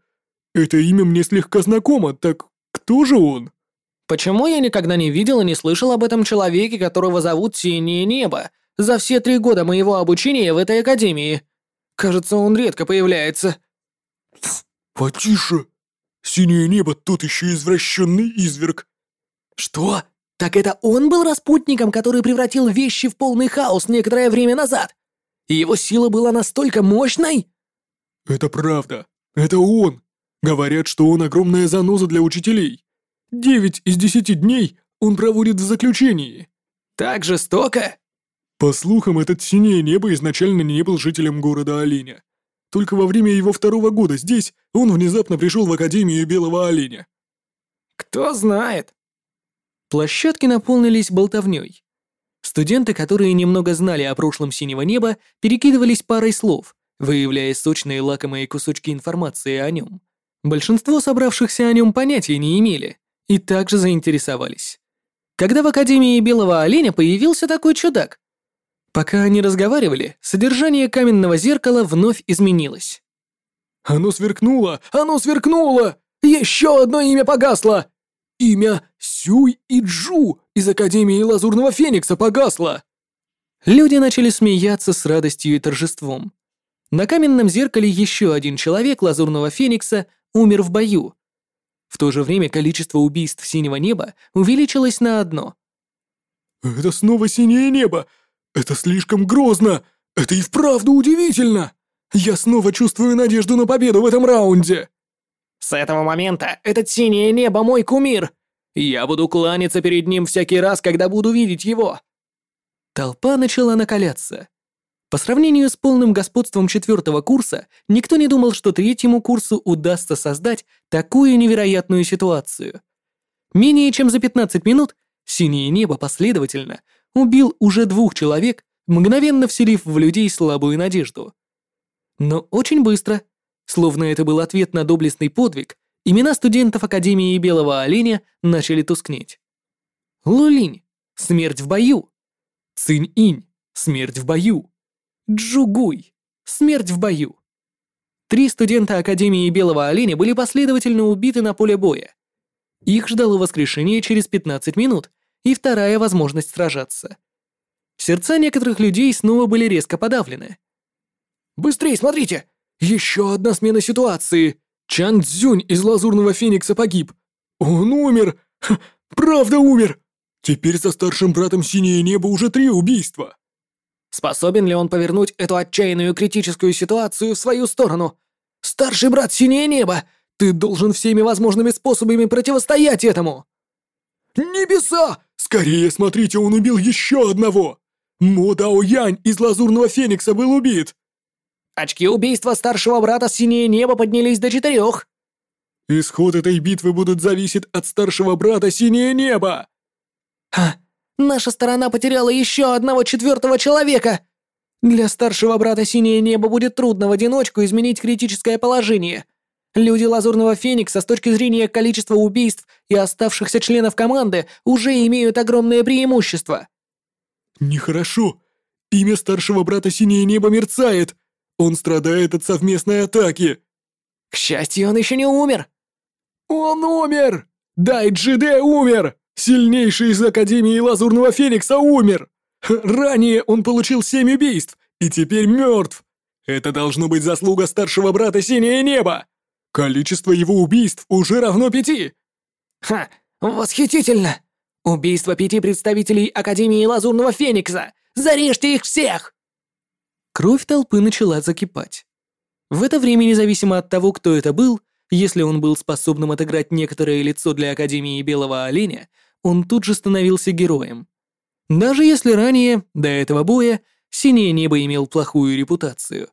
Это имя мне слегка знакомо, так кто же он?» «Почему я никогда не видел и не слышал об этом человеке, которого зовут Синее Небо, за все три года моего обучения в этой академии? Кажется, он редко появляется». «Потише! Синее Небо тот еще извращенный изверг». «Что? Так это он был распутником, который превратил вещи в полный хаос некоторое время назад? И его сила была настолько мощной?» «Это правда. Это он. Говорят, что он огромная заноза для учителей. Девять из десяти дней он проводит в заключении». «Так жестоко?» По слухам, этот синее небо изначально не был жителем города Оленя. Только во время его второго года здесь он внезапно пришел в Академию Белого Оленя. «Кто знает?» Площадки наполнились болтовней. Студенты, которые немного знали о прошлом синего неба, перекидывались парой слов, выявляя сочные лакомые кусочки информации о нем. Большинство собравшихся о нем понятия не имели и также заинтересовались. Когда в Академии Белого Оленя появился такой чудак? Пока они разговаривали, содержание каменного зеркала вновь изменилось. Оно сверкнуло! Оно сверкнуло! Еще одно имя погасло! Имя Сюй и Джу из Академии Лазурного Феникса погасло! Люди начали смеяться с радостью и торжеством. На каменном зеркале еще один человек Лазурного Феникса умер в бою. В то же время количество убийств синего неба увеличилось на одно. «Это снова синее небо! Это слишком грозно! Это и вправду удивительно! Я снова чувствую надежду на победу в этом раунде!» «С этого момента этот синее небо мой кумир! Я буду кланяться перед ним всякий раз, когда буду видеть его!» Толпа начала накаляться. По сравнению с полным господством четвертого курса, никто не думал, что третьему курсу удастся создать такую невероятную ситуацию. Менее чем за 15 минут синее небо последовательно убил уже двух человек, мгновенно вселив в людей слабую надежду. Но очень быстро, словно это был ответ на доблестный подвиг, имена студентов Академии Белого Оленя начали тускнеть. Лулинь — смерть в бою. Цинь-инь — смерть в бою. Джугуй — смерть в бою. Три студента Академии Белого Оленя были последовательно убиты на поле боя. Их ждало воскрешение через 15 минут и вторая возможность сражаться. Сердца некоторых людей снова были резко подавлены. «Быстрей, смотрите! Еще одна смена ситуации! Чан Цзюнь из Лазурного Феникса погиб! Он умер! Ха, правда умер! Теперь со старшим братом Синее Небо уже три убийства!» Способен ли он повернуть эту отчаянную критическую ситуацию в свою сторону? Старший брат Синее Небо, ты должен всеми возможными способами противостоять этому! «Небеса! Скорее смотрите, он убил еще одного! Мо Дао Янь из Лазурного Феникса был убит!» Очки убийства старшего брата Синее Небо поднялись до четырех. Исход этой битвы будет зависеть от старшего брата Синее Небо. Ха, наша сторона потеряла еще одного четвертого человека. Для старшего брата Синее Небо будет трудно в одиночку изменить критическое положение. Люди Лазурного Феникса с точки зрения количества убийств и оставшихся членов команды уже имеют огромное преимущество. Нехорошо. Имя старшего брата Синее Небо мерцает. Он страдает от совместной атаки. К счастью, он еще не умер. Он умер! Дай Джиде умер! Сильнейший из Академии Лазурного Феникса умер! Ранее он получил семь убийств и теперь мертв. Это должно быть заслуга старшего брата Синее Небо. Количество его убийств уже равно пяти. Ха, восхитительно! Убийство пяти представителей Академии Лазурного Феникса! Зарежьте их всех! Кровь толпы начала закипать. В это время, независимо от того, кто это был, если он был способным отыграть некоторое лицо для Академии Белого Оленя, он тут же становился героем. Даже если ранее, до этого боя, Синее Небо имел плохую репутацию.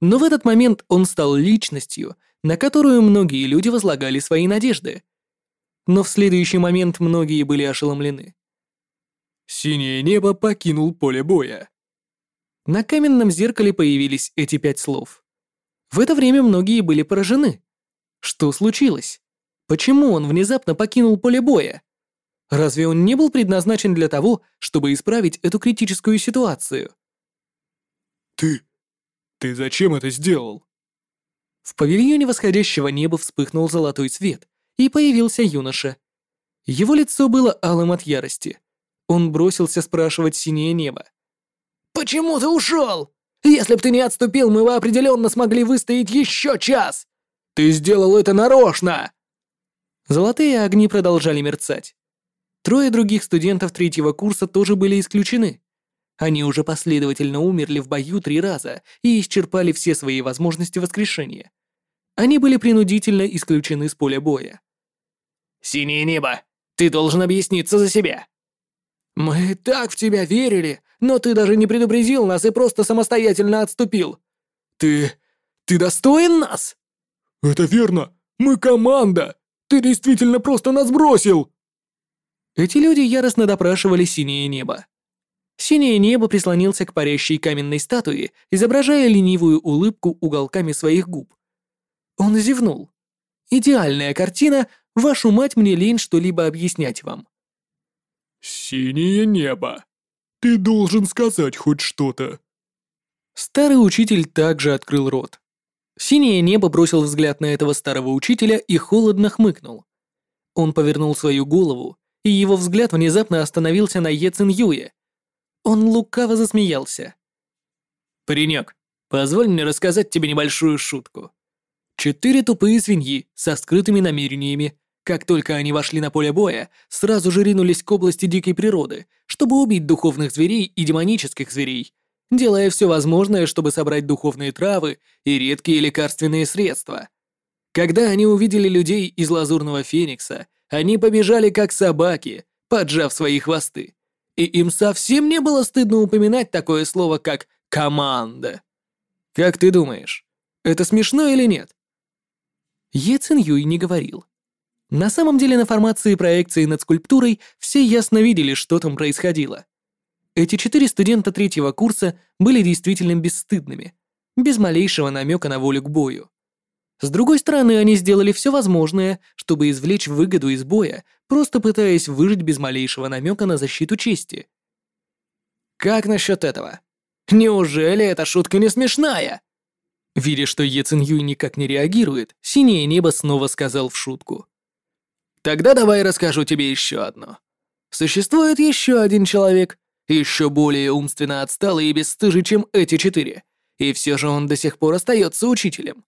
Но в этот момент он стал личностью, на которую многие люди возлагали свои надежды. Но в следующий момент многие были ошеломлены. Синее небо покинул поле боя. На каменном зеркале появились эти пять слов. В это время многие были поражены. Что случилось? Почему он внезапно покинул поле боя? Разве он не был предназначен для того, чтобы исправить эту критическую ситуацию? Ты... ты зачем это сделал? В павильоне восходящего неба вспыхнул золотой свет, и появился юноша. Его лицо было алым от ярости. Он бросился спрашивать синее небо. «Почему ты ушел? Если б ты не отступил, мы бы определенно смогли выстоять еще час! Ты сделал это нарочно!» Золотые огни продолжали мерцать. Трое других студентов третьего курса тоже были исключены. Они уже последовательно умерли в бою три раза и исчерпали все свои возможности воскрешения. Они были принудительно исключены с поля боя. «Синее небо, ты должен объясниться за себя!» «Мы так в тебя верили, но ты даже не предупредил нас и просто самостоятельно отступил. Ты... ты достоин нас?» «Это верно! Мы команда! Ты действительно просто нас бросил!» Эти люди яростно допрашивали синее небо. Синее небо прислонился к парящей каменной статуе, изображая ленивую улыбку уголками своих губ. Он зевнул. «Идеальная картина, вашу мать мне лень что-либо объяснять вам». «Синее небо. Ты должен сказать хоть что-то. Старый учитель также открыл рот. Синее небо бросил взгляд на этого старого учителя и холодно хмыкнул. Он повернул свою голову, и его взгляд внезапно остановился на Е Цин Юе. Он лукаво засмеялся. «Паренек, позволь мне рассказать тебе небольшую шутку. Четыре тупые свиньи со скрытыми намерениями, как только они вошли на поле боя, сразу же ринулись к области дикой природы, чтобы убить духовных зверей и демонических зверей, делая все возможное, чтобы собрать духовные травы и редкие лекарственные средства. Когда они увидели людей из Лазурного Феникса, они побежали как собаки, поджав свои хвосты. И им совсем не было стыдно упоминать такое слово, как «команда». Как ты думаешь, это смешно или нет? Е Цин Юй не говорил. На самом деле на формации проекции над скульптурой все ясно видели, что там происходило. Эти четыре студента третьего курса были действительно бесстыдными, без малейшего намека на волю к бою. С другой стороны, они сделали все возможное, чтобы извлечь выгоду из боя, просто пытаясь выжить без малейшего намека на защиту чести. Как насчет этого? Неужели эта шутка не смешная? Видя, что Е Цин Юй никак не реагирует, синее небо снова сказал в шутку. Тогда давай расскажу тебе еще одно. Существует еще один человек, еще более умственно отсталый и бесстыжий, чем эти четыре, и все же он до сих пор остается учителем.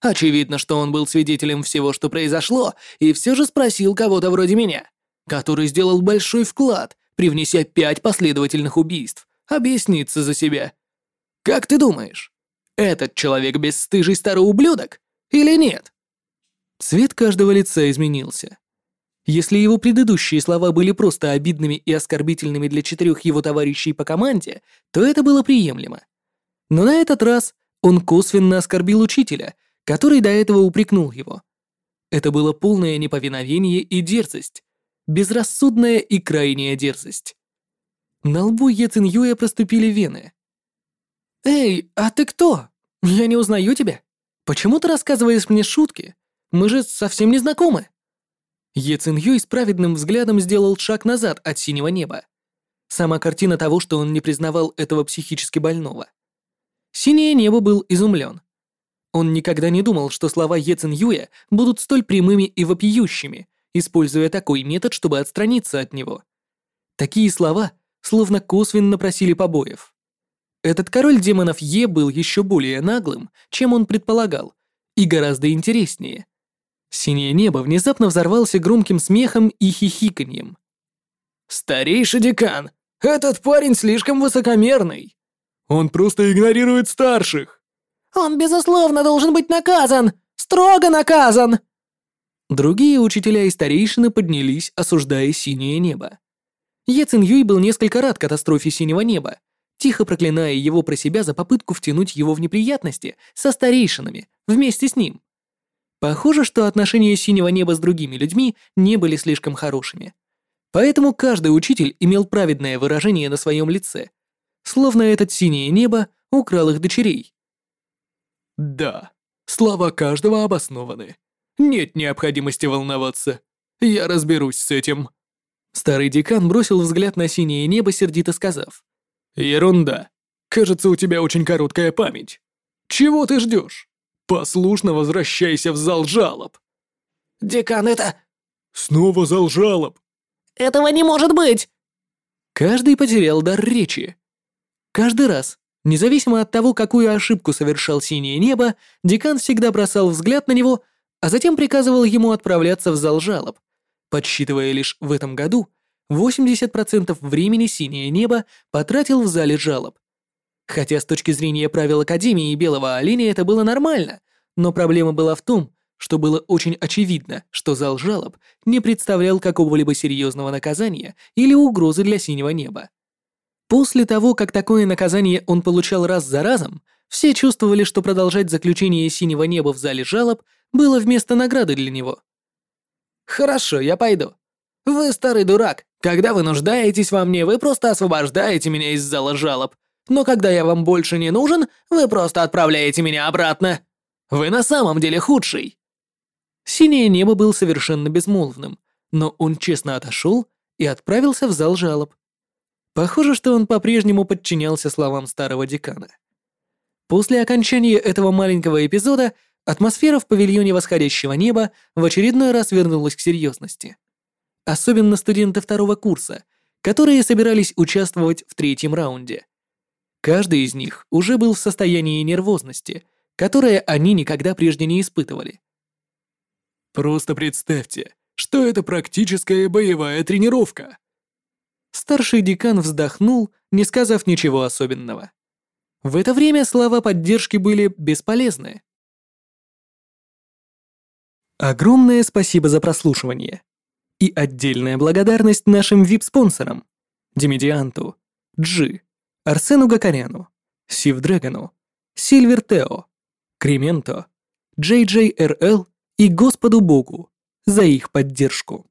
Очевидно, что он был свидетелем всего, что произошло, и все же спросил кого-то вроде меня, который сделал большой вклад, привнеся пять последовательных убийств, объясниться за себя. Как ты думаешь, этот человек бесстыжий старый ублюдок или нет? Цвет каждого лица изменился. Если его предыдущие слова были просто обидными и оскорбительными для четырех его товарищей по команде, то это было приемлемо. Но на этот раз он косвенно оскорбил учителя, который до этого упрекнул его. Это было полное неповиновение и дерзость, безрассудная и крайняя дерзость. На лбу Е Юя проступили вены. «Эй, а ты кто? Я не узнаю тебя. Почему ты рассказываешь мне шутки? Мы же совсем не знакомы». Е Цин Юй с праведным взглядом сделал шаг назад от синего неба. Сама картина того, что он не признавал этого психически больного. Синее небо был изумлен. Он никогда не думал, что слова Е Цин Юя будут столь прямыми и вопиющими, используя такой метод, чтобы отстраниться от него. Такие слова словно косвенно просили побоев. Этот король демонов Е был еще более наглым, чем он предполагал, и гораздо интереснее. Синее небо внезапно взорвался громким смехом и хихиканьем. «Старейший декан, этот парень слишком высокомерный. Он просто игнорирует старших. Он, безусловно, должен быть наказан! Строго наказан!» Другие учителя и старейшины поднялись, осуждая синее небо. Е Цин Юй был несколько рад катастрофе синего неба, тихо проклиная его про себя за попытку втянуть его в неприятности со старейшинами вместе с ним. Похоже, что отношения синего неба с другими людьми не были слишком хорошими. Поэтому каждый учитель имел праведное выражение на своем лице, словно этот синее небо украл их дочерей. Да, слова каждого обоснованы. Нет необходимости волноваться. Я разберусь с этим. Старый декан бросил взгляд на синее небо, сердито сказав. Ерунда. Кажется, у тебя очень короткая память. Чего ты ждешь? Послушно возвращайся в зал жалоб. Декан, это... Снова зал жалоб. Этого не может быть! Каждый потерял дар речи. Каждый раз, независимо от того, какую ошибку совершал синее небо, декан всегда бросал взгляд на него, а затем приказывал ему отправляться в зал жалоб, подсчитывая лишь в этом году 80% времени синее небо потратил в зале жалоб. Хотя с точки зрения правил Академии и Белого Оленя это было нормально, но проблема была в том, что было очень очевидно, что зал жалоб не представлял какого-либо серьезного наказания или угрозы для синего неба. После того, как такое наказание он получал раз за разом, все чувствовали, что продолжать заключение синего неба в зале жалоб было вместо награды для него. «Хорошо, я пойду. Вы старый дурак. Когда вы нуждаетесь во мне, вы просто освобождаете меня из зала жалоб, но когда я вам больше не нужен, вы просто отправляете меня обратно. Вы на самом деле худший». Синее небо был совершенно безмолвным, но он честно отошел и отправился в зал жалоб. Похоже, что он по-прежнему подчинялся словам старого декана. После окончания этого маленького эпизода атмосфера в павильоне восходящего неба в очередной раз вернулась к серьезности. Особенно студенты второго курса, которые собирались участвовать в третьем раунде. Каждый из них уже был в состоянии нервозности, которое они никогда прежде не испытывали. Просто представьте, что это практическая боевая тренировка. Старший декан вздохнул, не сказав ничего особенного. В это время слова поддержки были бесполезны. Огромное спасибо за прослушивание. И отдельная благодарность нашим VIP-спонсорам. Демидианту, Джи, Арсену Гакаряну, Сив Дрэгону, Сильвер Тео, Кременто, РЛ и Господу Богу за их поддержку.